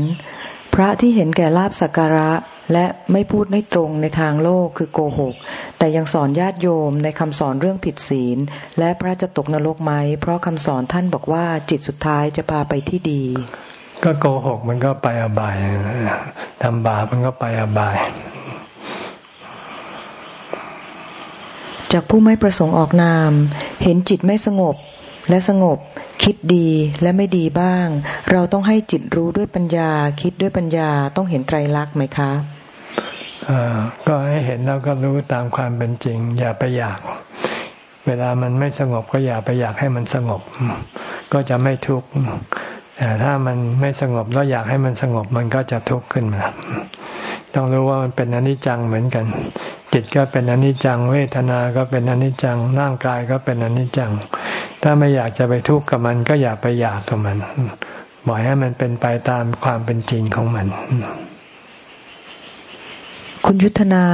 พระที่เห็นแก่ลาบสักการะและไม่พูดไม่ตรงในทางโลกคือโกหก แต่ยังสอนญาติโยมในคำสอนเรื่องผิดศีล และพระจะตกนรกไหม เพราะคำสอนท่านบอกว่าจิตสุดท้ายจะพาไปที่ดี ก็โกหกมันก็ไปอบายทำบาปมันก็ไปอบาย จากผู้ไม่ประสงค์ออกนาม เห็นจิตไม่สงบ และสงบ คิดดีและไม่ดีบ้าง เราต้องให้จิตรู้ด้วยปัญญา คิดด้วยปัญญาต้องเห็นไตรลักษณ์ไหมคะก็ให้เห็นแล้วก็รู้ตามความเป็นจริง อย่าไปอยาก เวลามันไม่สงบก็อย่าไปอยากให้มันสงบ ก็จะไม่ทุกข์ แต่ถ้ามันไม่สงบแล้วอยากให้มันสงบมันก็จะทุกข์ขึ้นมา ต้องรู้ว่ามันเป็นอนิจจังเหมือนกัน จิตก็เป็นอนิจจัง เวทนา ก็เป็นอนิจจัง ร่างกายก็เป็นอนิจจัง ถ้าไม่อยากจะไปทุกข์กับมันก็อย่าไปอยากกับมันปล่อยให้มันเป็นไปตามความเป็นจริงของมัน คุณยุทธนา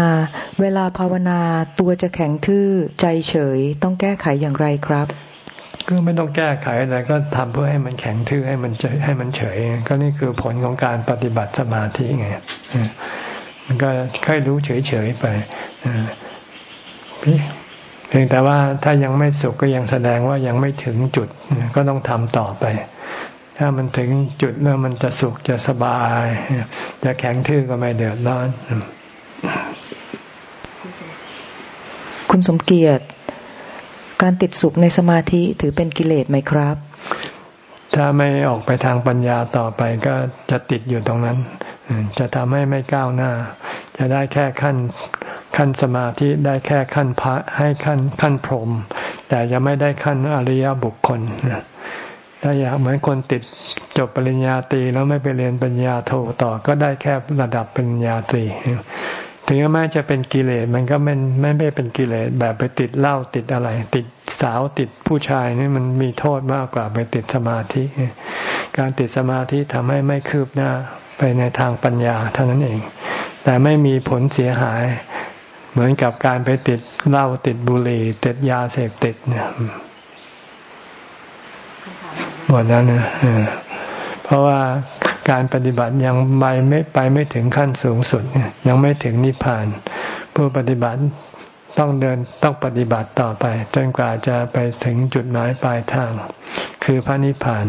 เวลาภาวนาตัวจะแข็งทื่อใจเฉย ต้องแก้ไขอย่างไรครับ ก็ไม่ต้องแก้ไขอะไรก็ทำเพื่อให้มันแข็งทื่อให้มันเฉยให้มันเฉย ก็นี่คือผลของการปฏิบัติสมาธิไงมันก็ค่อยรู้เฉยๆไปเพียงแต่ว่าถ้ายังไม่สุขก็ยังแสดงว่ายังไม่ถึงจุดก็ต้องทำต่อไป ถ้ามันถึงจุดเมื่อมันจะสุขจะสบาย จะแข็งทื่อก็ไม่เดือดร้อน คุณสมเกียรติ การติดสุขในสมาธิถือเป็นกิเลสไหมครับ ถ้าไม่ออกไปทางปัญญาต่อไปก็จะติดอยู่ตรงนั้น จะทำให้ไม่ก้าวหน้า จะได้แค่ขั้นขั้นสมาธิได้แค่ขั้นพระให้ขั้นขั้นพรหมแต่จะไม่ได้ขั้นอริยบุคคลถ้าอยากเหมือนคนติดจบปริญญาตรีแล้วไม่ไปเรียนปริญญาโทต่อก็ได้แค่ระดับปริญญาตรี ถึงแม้จะเป็นกิเลสมันก็ไม่ไม่ไม่เป็นกิเลสแบบไปติดเหล้าติดอะไร ติดสาวติดผู้ชายนี่มันมีโทษมากกว่าไปติดสมาธิ การติดสมาธิทำให้ไม่คืบหน้าไปในทางปัญญาเท่านั้นเอง แต่ไม่มีผลเสียหาย เหมือนกับการไปติดเหล้าติดบุหรี่ติดยาเสพติดเนี่ยหมดแล้วนะเพราะว่า การปฏิบัติยังไปไม่ไปไม่ถึงขั้นสูงสุด ยังไม่ถึงนิพพาน ผู้ปฏิบัติต้องเดินต้องปฏิบัติต่อไป จนกว่าจะไปถึงจุดหมายปลายทาง คือพระนิพพาน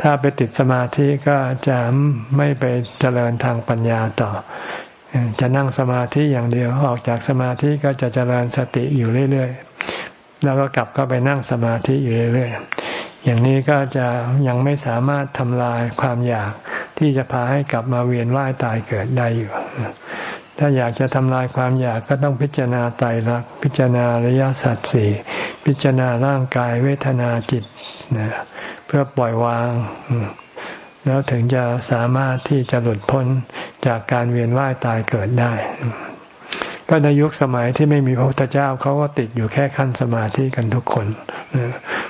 ถ้าไปติดสมาธิก็จะไม่ไปเจริญทางปัญญาต่อ จะนั่งสมาธิอย่างเดียวออกจากสมาธิก็จะเจริญสติอยู่เรื่อยๆ แล้วก็กลับเข้าไปนั่งสมาธิอยู่เรื่อยๆ อย่างนี้ก็จะยังไม่สามารถทำลายความอยากที่จะพาให้กลับมาเวียนว่ายตายเกิดได้อยู่ ถ้าอยากจะทำลายความอยากก็ต้องพิจารณาไตรลักษณ์พิจารณาระยะสัตว์สี่พิจารณาร่างกายเวทนาจิตนะเพื่อปล่อยวาง แล้วถึงจะสามารถที่จะหลุดพ้นจากการเวียนว่ายตายเกิดได้ ก็ในยุคสมัยที่ไม่มีพระพุทธเจ้าเขาก็ติดอยู่แค่ขั้นสมาธิกันทุกคน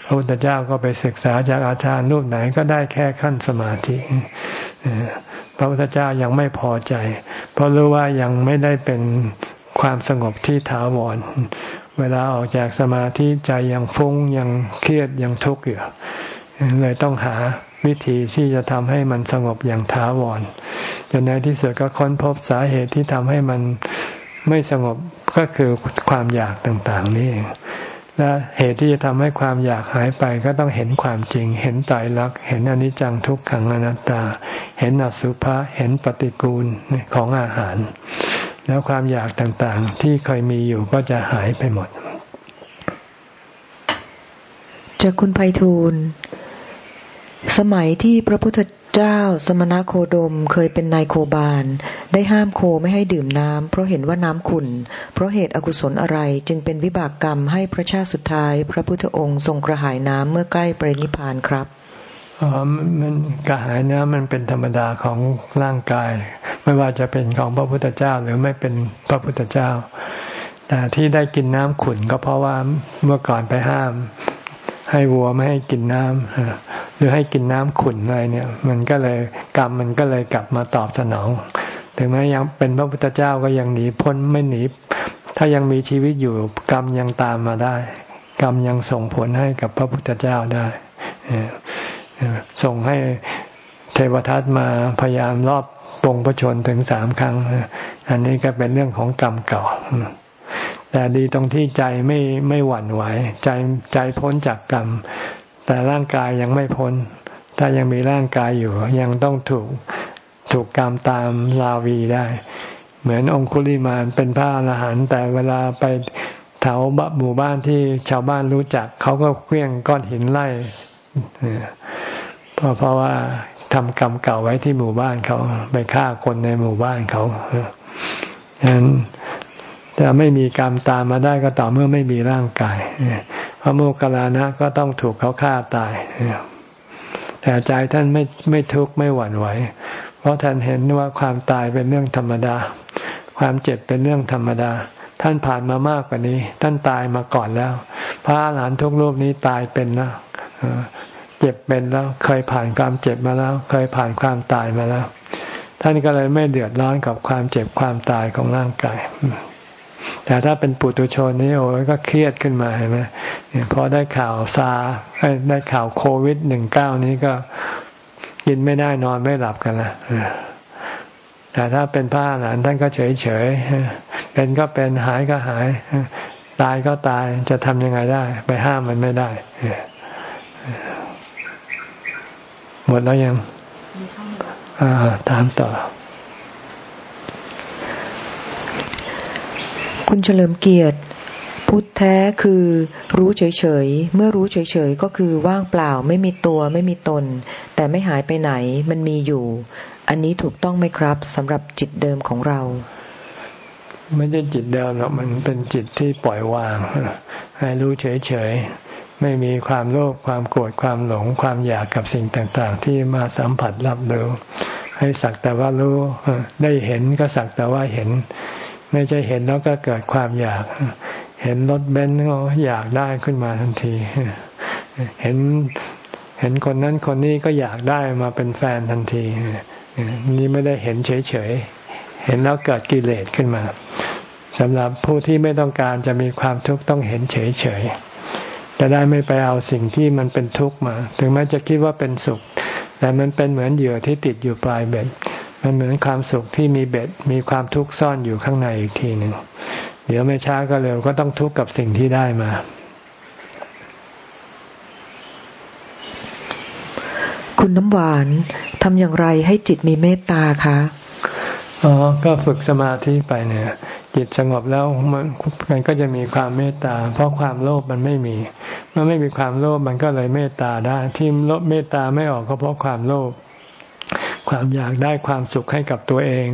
พระพุทธเจ้าก็ไปศึกษาจากอาจารย์รูปไหนก็ได้แค่ขั้นสมาธิพระพุทธเจ้ายังไม่พอใจ เพราะรู้ว่ายังไม่ได้เป็นความสงบที่ถาวร เวลาออกจากสมาธิใจยังฟุ้งยังเครียดยังทุกข์อยู่เลยต้องหาวิธีที่จะทำให้มันสงบอย่างถาวรจนในที่สุดก็ค้นพบสาเหตุที่ทำให้มัน ไม่สงบก็คือความอยากต่างๆนี่และเหตุที่จะทำให้ความอยากหายไปก็ต้องเห็นความจริง เห็นตายรัก เห็นอนิจจังทุกขังอนัตตา เห็นอสุภะเห็นปฏิกูลของอาหาร แล้วความอยากต่างๆ ที่เคยมีอยู่ก็จะหายไปหมด จากคุณไพฑูรย์สมัยที่พระพุทธ เจ้าสมณโคดมเคยเป็นนายโคบาล ได้ห้ามโคไม่ให้ดื่มน้ำเพราะเห็นว่าน้ำขุ่น เพราะเหตุอกุศลอะไรจึงเป็นวิบากกรรมให้พระชาติสุดท้าย พระพุทธองค์ทรงกระหายน้ำเมื่อใกล้ปรินิพานครับอ๋อมันกระหายน้ำมันเป็นธรรมดาของร่างกาย ไม่ว่าจะเป็นของพระพุทธเจ้าหรือไม่เป็นพระพุทธเจ้า แต่ที่ได้กินน้ำขุ่นก็เพราะว่าเมื่อก่อนไปห้าม ให้วัวไม่ให้กินน้ำหรือให้กินน้ำขุ่นอะไรเนี่ย มันก็เลยกรรมมันก็เลยกลับมาตอบสนอง ถึงแม้ยังเป็นพระพุทธเจ้าก็ยังหนีพ้นไม่หนี ถ้ายังมีชีวิตอยู่กรรมยังตามมาได้ กรรมยังส่งผลให้กับพระพุทธเจ้าได้ส่งให้เทวทัตมาพยายามรอบปงพระชนถึงสามครั้ง อันนี้ก็เป็นเรื่องของกรรมเก่า แต่ดีตรงที่ใจไม่ไม่หวั่นไหวใจใจพ้นจากกรรม แต่ร่างกายยังไม่พ้น ถ้ายังมีร่างกายอยู่ยังต้องถูกถูกกรรมตามลาวีได้ เหมือนองคุลิมานเป็นพระอรหันต์แต่เวลาไปแถวหมู่บ้านที่ชาวบ้านรู้จัก เขาก็เคลื่องก้อนหินไล่เพราะเพราะว่าทำกรรมเก่าไว้ที่หมู่บ้านเขาไปฆ่าคนในหมู่บ้านเขาฉะนั้น จะไม่มีกรรมตามมาได้ก็ต่อเมื่อไม่มีร่างกายพระโมคคัลลานะก็ต้องถูกเขาฆ่าตายแต่ใจท่านไม่ไม่ทุกข์ไม่หวั่นไหว เพราะท่านเห็นว่าความตายเป็นเรื่องธรรมดา ความเจ็บเป็นเรื่องธรรมดา ท่านผ่านมามากกว่านี้ ท่านตายมาก่อนแล้ว พระอรหันตุกรูปนี้ตายเป็นแล้วเจ็บเป็นแล้ว เคยผ่านความเจ็บมาแล้ว เคยผ่านความตายมาแล้ว ท่านก็เลยไม่เดือดร้อนกับความเจ็บความตายของร่างกาย แต่ถ้าเป็นปุถุชนนี่โอ้ยก็เครียดขึ้นมาเห็นไหมพอได้ข่าวซาได้ข่าวโควิดหนึ่งเก้านี้ก็กินไม่ได้นอนไม่หลับกันละแต่ถ้าเป็นพระหลานท่านก็เฉยเฉยเป็นก็เป็นหายก็หาย ตายก็ตายจะทำยังไงได้ ไปห้ามมันไม่ได้ หมดแล้วยังถามต่อ คุณเฉลิมเกียรติ พุทธแท้คือรู้เฉยๆ เมื่อรู้เฉยๆ ก็คือว่างเปล่าไม่มีตัวไม่มีตน แต่ไม่หายไปไหนมันมีอยู่ อันนี้ถูกต้องไหมครับสำหรับจิตเดิมของเรา ไม่ใช่จิตเดิมหรอกมันเป็นจิตที่ปล่อยวาง ให้รู้เฉยๆ ไม่มีความโลภความโกรธความหลงความอยากกับสิ่งต่างๆ ที่มาสัมผัสรับรู้ให้สักแต่ว่ารู้ได้เห็นก็สักแต่ว่าเห็น ไม่ใช่เห็นแล้วก็เกิดความอยาก เห็นรถเบนซ์ก็อยากได้ขึ้นมาทันที เห็นเห็นคนนั้นคนนี้ก็อยากได้มาเป็นแฟนทันที นี่ไม่ได้เห็นเฉยๆ เห็นแล้วเกิดกิเลสขึ้นมาสำหรับผู้ที่ไม่ต้องการจะมีความทุกข์ต้องเห็นเฉยๆ จะได้ไม่ไปเอาสิ่งที่มันเป็นทุกข์มา ถึงแม้จะคิดว่าเป็นสุข แต่มันเป็นเหมือนเหยื่อที่ติดอยู่ปลายเบ็ด มันเหมือนความสุขที่มีเบ็ดมีความทุกข์ซ่อนอยู่ข้างในอีกทีหนึ่งเดี๋ยวไม่ช้าก็เร็วก็ต้องทุกข์กับสิ่งที่ได้มา คุณน้ำหวานทำอย่างไรให้จิตมีเมตตาคะอ๋อก็ฝึกสมาธิไปเนี่ยจิตสงบแล้วมันมันก็จะมีความเมตตา เพราะความโลภมันไม่มี เมื่อไม่มีความโลภมันก็เลยเมตตาได้ ที่ลบเมตตาไม่ออกก็เพราะความโลภ ความอยากได้ความสุขให้กับตัวเอง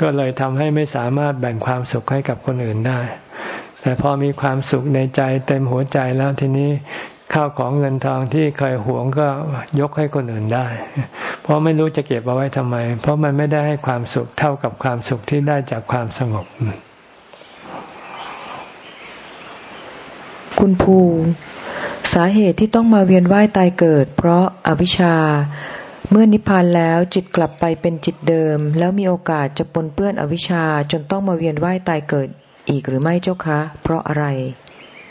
ก็เลยทำให้ไม่สามารถแบ่งความสุขให้กับคนอื่นได้ แต่พอมีความสุขในใจเต็มหัวใจแล้วทีนี้ข้าวของเงินทองที่เคยหวงก็ยกให้คนอื่นได้ เพราะไม่รู้จะเก็บเอาไว้ทำไม เพราะมันไม่ได้ให้ความสุขเท่ากับความสุขที่ได้จากความสงบ คุณภู สาเหตุที่ต้องมาเวียนว่ายตายเกิด เพราะอาวิชชา เมื่อนิพพานแล้วจิตกลับไปเป็นจิตเดิม แล้วมีโอกาสจะปนเปื้อนอวิชชาจนต้องมาเวียนว่ายตายเกิดอีกหรือไม่เจ้าคะ เพราะอะไร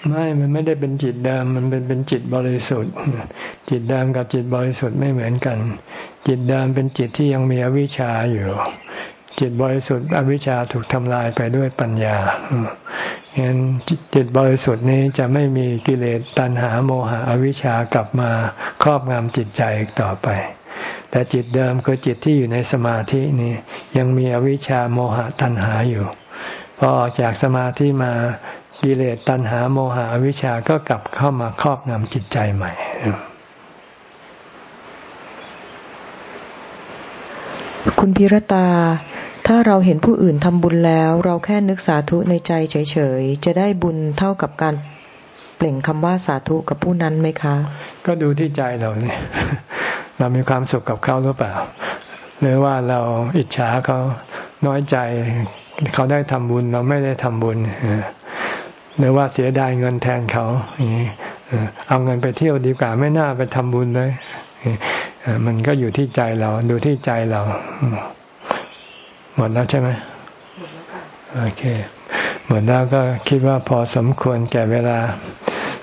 ไม่มันไม่ได้เป็นจิตเดิม มันเป็นเป็นจิตบริสุทธิ์ จิตเดิมกับจิตบริสุทธิ์ไม่เหมือนกัน จิตเดิมเป็นจิตที่ยังมีอวิชชาอยู่ จิตบริสุทธิ์อวิชชาถูกทำลายไปด้วยปัญญาเห็นจิตบริสุทธิ์นี้จะไม่มีกิเลสตัณหาโมหะอวิชชากลับมาครอบงำจิตใจอีกต่อไป แต่จิตเดิมคือจิตที่อยู่ในสมาธินี้ยังมีอวิชชาโมหะตัณหาอยู่ พอออกจากสมาธิมากิเลสตัณหาโมหะอวิชชาก็กลับเข้ามาครอบงำจิตใจใหม่ คุณพิรตา ถ้าเราเห็นผู้อื่นทำบุญแล้ว เราแค่นึกสาธุในใจเฉยๆ จะได้บุญเท่ากับการเปล่งคำว่าสาธุกับผู้นั้นไหมคะ ก็ดูที่ใจเราเนี่ย เรามีความสุขกับเขาหรือเปล่า หรือว่าเราอิจฉาเขาน้อยใจ เขาได้ทำบุญเราไม่ได้ทำบุญหรือว่าเสียดายเงินแทนเขาเอาเงินไปเที่ยวดีกว่าไม่น่าไปทำบุญเลยมันก็อยู่ที่ใจเรา ดูที่ใจเรา หมดแล้วใช่ไหมโอเค หมดแล้วก็คิดว่าพอสมควรแก่เวลา